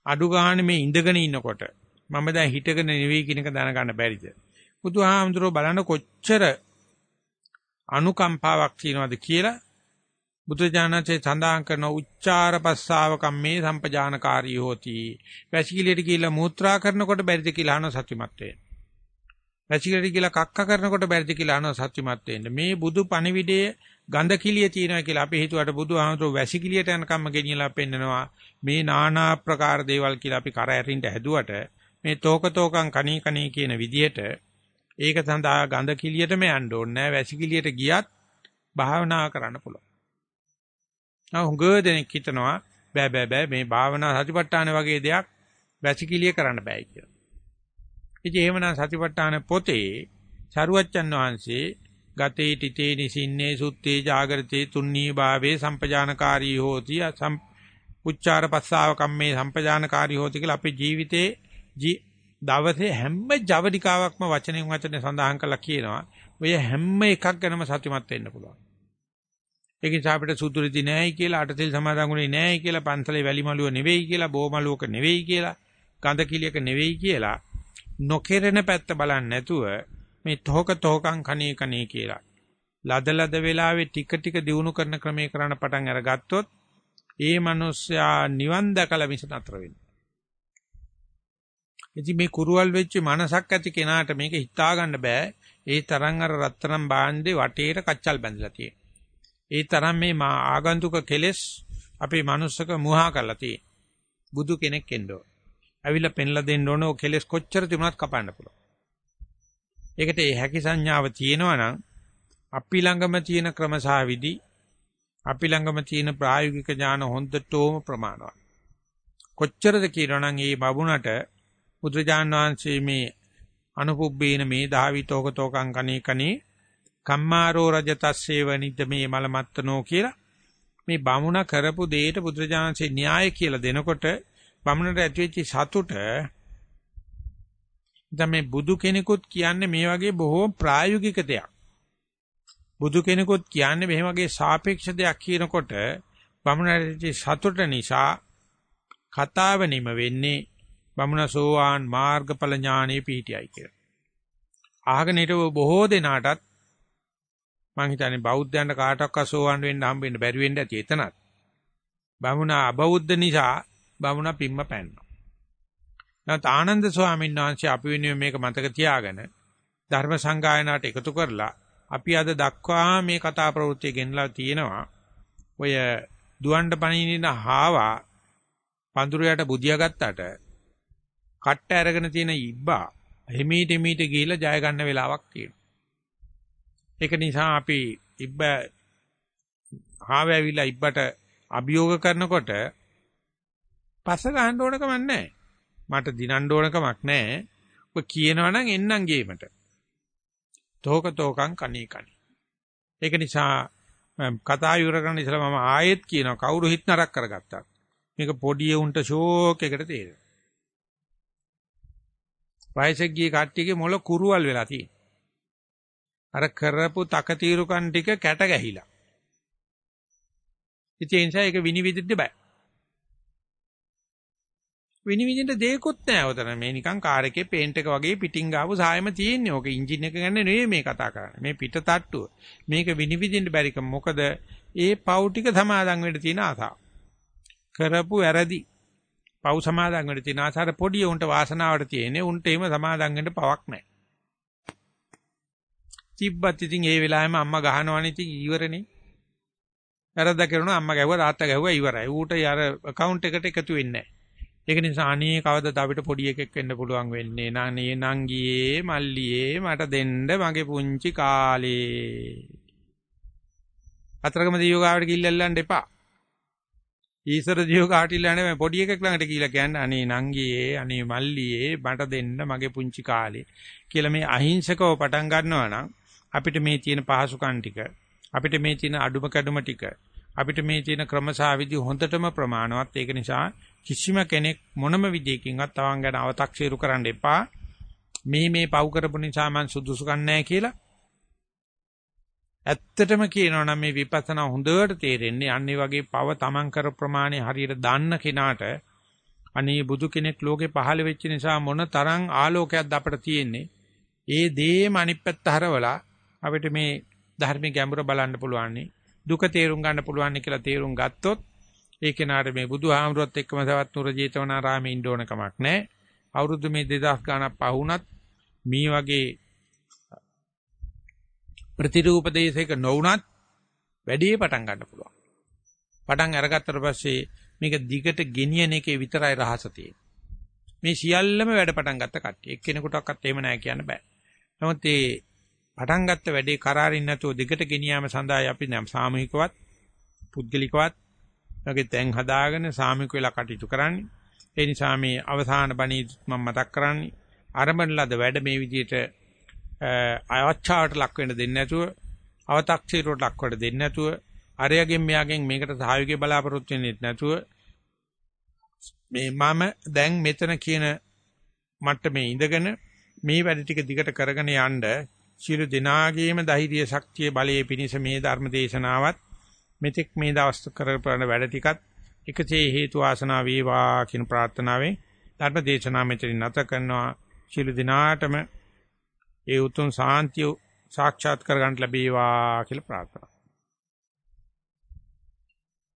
අඩු ගානේ මේ ඉඳගෙන ඉන්නකොට මම දැන් හිටගෙන නෙවෙයි කියන එක දැනගන්න බැරිද? බුදුහාමුදුරුවෝ බලන්න කොච්චර අනුකම්පාවක් තියනවද කියලා බුදුජානකේ සඳහන් කරන උච්චාර පස්සාව කම්මේ සම්පජානකාරී හෝති. වැසිකිළියට කියලා මූත්‍රා කරනකොට බැරිද කියලා අහන සත්‍යමත් වෙන්න. වැසිකිළියට කියලා කක්ක කරනකොට බැරිද කියලා අහන සත්‍යමත් වෙන්න. මේ බුදු පණිවිඩයේ ගඳ කිලිය තියෙනවා කියලා අපි හිතුවට බුදුහාමුදුරුවෝ වැසිකිළියට යනකම්ම ගෙනියලා පෙන්නනවා. මේ নানা ආකාර දේවල් කියලා අපි කර ඇරින්ට හැදුවට මේ තෝක තෝකං කණී කණී කියන විදිහට ඒක සඳහා ගඳ කිලියටම යන්න ඕනේ නැහැ. වැසිකිළියට ගියත් භාවනා කරන්න පුළුවන්. ආ හුඟ දෙනෙක් හිතනවා බෑ බෑ බෑ මේ භාවනා සතිපට්ඨාන වගේ දෙයක් වැසිකිළිය කරන්න බෑ කියලා. ඉතින් එහෙමනම් සතිපට්ඨාන පොතේ සරුවච්චන් වහන්සේ ගතේ තිතේ නිසින්නේ සුත්තේ ජාගරතේ තුන්නී භාවේ සම්පජානකාරී හෝති උච්චාර පස්සාව කම්මේ සම්පජානකාරී හෝති කියලා අපේ ජීවිතේ දවසේ හැම ජවනිකාවක්ම වචනෙන් වචනේ සඳහන් කරලා කියනවා. ඔය හැම එකක් ගැනම සතුටුමත් වෙන්න පුළුවන්. ඒක නිසා අපිට සුදුරිදි නෑයි කියලා අටතෙල් සමාදන්ුනේ නෑයි කියලා පන්සලේ වැලි මලුව නෙවෙයි කියලා බෝ මලුවක නෙවෙයි කියලා ගඳ කිලියක නෙවෙයි කියලා නොකෙරෙන පැත්ත බලන්නේ නැතුව මේ තෝක තෝකං කණේ කණේ කියලා ලද ලද වෙලාවේ ටික ටික දිනු කරන ක්‍රමේ කරන්න පටන් අරගත්තොත් ඒ මිනිස්සයා නිවන් දැකලා මිස නතර වෙන්නේ. ඉතින් මේ කුරුවල් වෙච්ච මනසක් ඇති කෙනාට මේක හිතා ගන්න බෑ. ඒ තරම් අර රත්තරන් බාණ්ඩේ වටේට කච්චල් බැඳලා තියෙනවා. ඒ තරම් මේ ආගන්තුක කෙලෙස් අපේ මනුස්සක මුහා කරලා තියෙන. බුදු කෙනෙක් එන්න ඕන. ඇවිල්ලා පෙන්ලා දෙන්න ඕන ඔය කෙලෙස් කොච්චර තිබුණත් කපන්න පුළුවන්. ඒකට ඒ හැකි සංඥාව තියෙනවා නම් අපි ළඟම තියෙන ක්‍රම සහ විදි අපි ළඟම තියෙන ප්‍රායෝගික ඥාන හොඳටම ප්‍රමාණවත්. කොච්චරද කියනවනම් මේ බබුණට බුදුජාන් වහන්සේ මේ අනුපුබ්බේන මේ දහවිතෝක තෝකං කණේ කණේ කම්මාරෝ රජතස්සේව නිද්දමේ මලමත්තනෝ කියලා මේ බමුණ කරපු දෙයට බුදුරජාණන්සේ න්‍යාය කියලා දෙනකොට බමුණට ඇතිවෙච්ච සතුට දැන් මේ බුදු කෙනෙකුත් කියන්නේ මේ වගේ බොහෝ ප්‍රායෝගික දෙයක්. බුදු කෙනෙකුත් කියන්නේ මේ වගේ සාපේක්ෂ දෙයක් කියනකොට බමුණට සතුට නිසා කතාව නිම වෙන්නේ බමුණ සෝවාන් මාර්ගඵල ඥානෙ පිහිටියයි කියලා. ආගෙන හිටව බොහෝ දෙනාටත් මං හිතන්නේ බෞද්ධයන්ට කාටවත් සෝවන් වෙන්න හම්බෙන්න බැරි වෙන්න ඇති එතනත්. බමුණා අබෞද්ධ නිසා බමුණා පිම්ම පැන්නා. නැත් ආනන්ද ස්වාමීන් වහන්සේ අපි වෙනුවෙන් මේක මතක තියාගෙන ධර්ම සංගායනාවට එකතු කරලා අපි අද දක්වා මේ කතා ප්‍රවෘත්ති ගෙනලා තියෙනවා. ඔය දුවන්ඩ පණින හාවා පඳුරයට බුදියා ගත්තට කට්ට අරගෙන තියෙන ඉබ්බා හිමීට හිමීට ගිහිල්ලා ජය ගන්න වෙලාවක් තියෙනවා. ඒක නිසා අපි ඉබ්බ ආවැවිලා ඉබ්බට අභියෝග කරනකොට පස්ස ගන්න ඕන කමක් නැහැ. මට දිනන්න ඕන කමක් නැහැ. ඔබ කියනවනම් එන්නම් ගේමට. තෝක තෝකං කණී කණී. ඒක නිසා කතා ඉවර කරන්න ඉස්සලා මම ආයෙත් කියනවා කවුරු හිත නරක කරගත්තා. මේක පොඩි උන්ට ෂෝක් එකට තේරෙනවා. වයසක ගිය කට්ටියගේ මොළ කුරුවල් වෙලා තියෙනවා. අර කරපු තකතිරුකන් ටික කැට ගැහිලා. ඉතින් ඒ නිසා ඒක විනිවිදින්න බෑ. විනිවිදින්න දෙයක්වත් නැහැ උතන. මේ නිකන් කාර් එකේ පේන්ට් එක වගේ පිටින් ගාපු සායම තියෙන්නේ. ඕක එන්ජින් එක ගන්න නෙවෙයි මේ කතා කරන්නේ. මේ පිට තට්ටුව. මේක විනිවිදින්න බැරිකම මොකද ඒ පව් ටික සමාදන් වෙන්න තියෙන ආසාව. කරපු වැරදි පව් සමාදන් වෙන්න තියෙන ආසාර පොඩි උන්ට වාසනාවට තියෙන්නේ. උන්ට එහෙම සමාදන් වෙන්න පවක් නැහැ. තිබ්බත් ඉතින් ඒ වෙලාවෙම අම්මා ගහනවනේ ඉතින් ඉවරනේ. වැරද්ද කරනවා අම්මා ගැහුවා තාත්තා ගැහුවා ඉවරයි. ඌට අර account එකට එකතු වෙන්නේ නැහැ. ඒක නිසා අනේ කවදද අපිට පොඩි එකෙක් වෙන්න පුළුවන් වෙන්නේ. නානේ නංගියේ මල්ලියේ මට දෙන්න මගේ පුංචි කාලේ. අතරගම දියෝගාවට කිල්ලල්ලන්න එපා. ඊසර දියෝගාවට ඉල්ලන්නේ පොඩි එකෙක් ළඟට කියලා කියන්නේ අනේ නංගියේ අනේ මල්ලියේ මට දෙන්න මගේ පුංචි කාලේ කියලා මේ අහිංසකව පටන් ගන්නවා නම් අපිට මේ තියෙන පහසුකම් ටික අපිට මේ තියෙන අඩුම කැඩුම ටික අපිට මේ තියෙන ක්‍රමසාවිදි හොඳටම ප්‍රමාණවත් ඒක නිසා කිසිම කෙනෙක් මොනම විදියකින්වත් තවන් ගැන අව탁සීරු කරන්න එපා. මේ මේ පව් කරපු නිසා මං සුදුසුකම් නැහැ කියලා. ඇත්තටම කියනවා නම් මේ විපස්සනා හොඳට තේරෙන්නේ අන්නේ වගේ පව තමන් කර ප්‍රමාණය හරියට දන්න කෙනාට අනේ බුදු කෙනෙක් ලෝකේ පහළ වෙච්ච නිසා මොන තරම් ආලෝකයක්ද අපිට තියෙන්නේ. ඒ දේම අනිත් පැත්ත හරවලා අපිට මේ ධර්මයේ ගැඹුර බලන්න පුළුවන්. දුක තේරුම් ගන්න පුළුවන් කියලා තේරුම් ගත්තොත් ඒ කෙනාට මේ බුදුහාමුදුරුවොත් එක්කම සවත් නුර ජේතවනාරාමේ ඉන්න ඕන කමක් නැහැ. අවුරුදු මේ 2000 ගණක් පහුණත් මේ වගේ ප්‍රතිරූප දේශයක නොවුනත් වැඩි පටන් ගන්න පුළුවන්. පටන් අරගත්තට පස්සේ මේක දිගට ගෙනියන එකේ විතරයි රහස මේ සියල්ලම වැඩ පටන් ගත්ත කට්ටිය. එක්කෙනෙකුටවත් එහෙම නැහැ කියන්න බෑ. නමුත් මේ පටන් ගත්ත වැඩේ කරාරින් නැතුව දිගට ගෙනියාම සඳහා අපි නම් සාමූහිකවත් පුද්ගලිකවත් වගේ තැන් හදාගෙන සාමික වෙලා කටයුතු කරන්නේ. ඒ නිසා මේ අවසාන බණී මම මතක් කරන්නේ අරඹන ලද වැඩ මේ විදිහට අයවච්චාවට ලක් වෙන්න දෙන්නේ නැතුව අව탁සීරුවට ලක් වෙන්න දෙන්නේ නැතුව අරයගෙන් මෙයාගෙන් මේකට සහයෝගය බලාපොරොත්තු වෙන්නේ නැතුව මේ මම දැන් මෙතන කියන මට්ටමේ ඉඳගෙන මේ වැඩ ටික දිගට කරගෙන යන්න සියලු දෙනාගේම ධෛර්ය ශක්තිය බලයේ පිණිස මේ ධර්ම දේශනාවත් මෙතෙක් මේ දවස් කරපන වැඩ ටිකත් එකසේ හේතු ආසනා වේවා කියන ප්‍රාර්ථනාවෙන් ධර්ම දේශනාව මෙතනින් නැත කරනවා. ශිළු දිනාටම ඒ උතුම් සාන්තිය සාක්ෂාත් කරගන්න ලැබේවා කියලා ප්‍රාර්ථනා.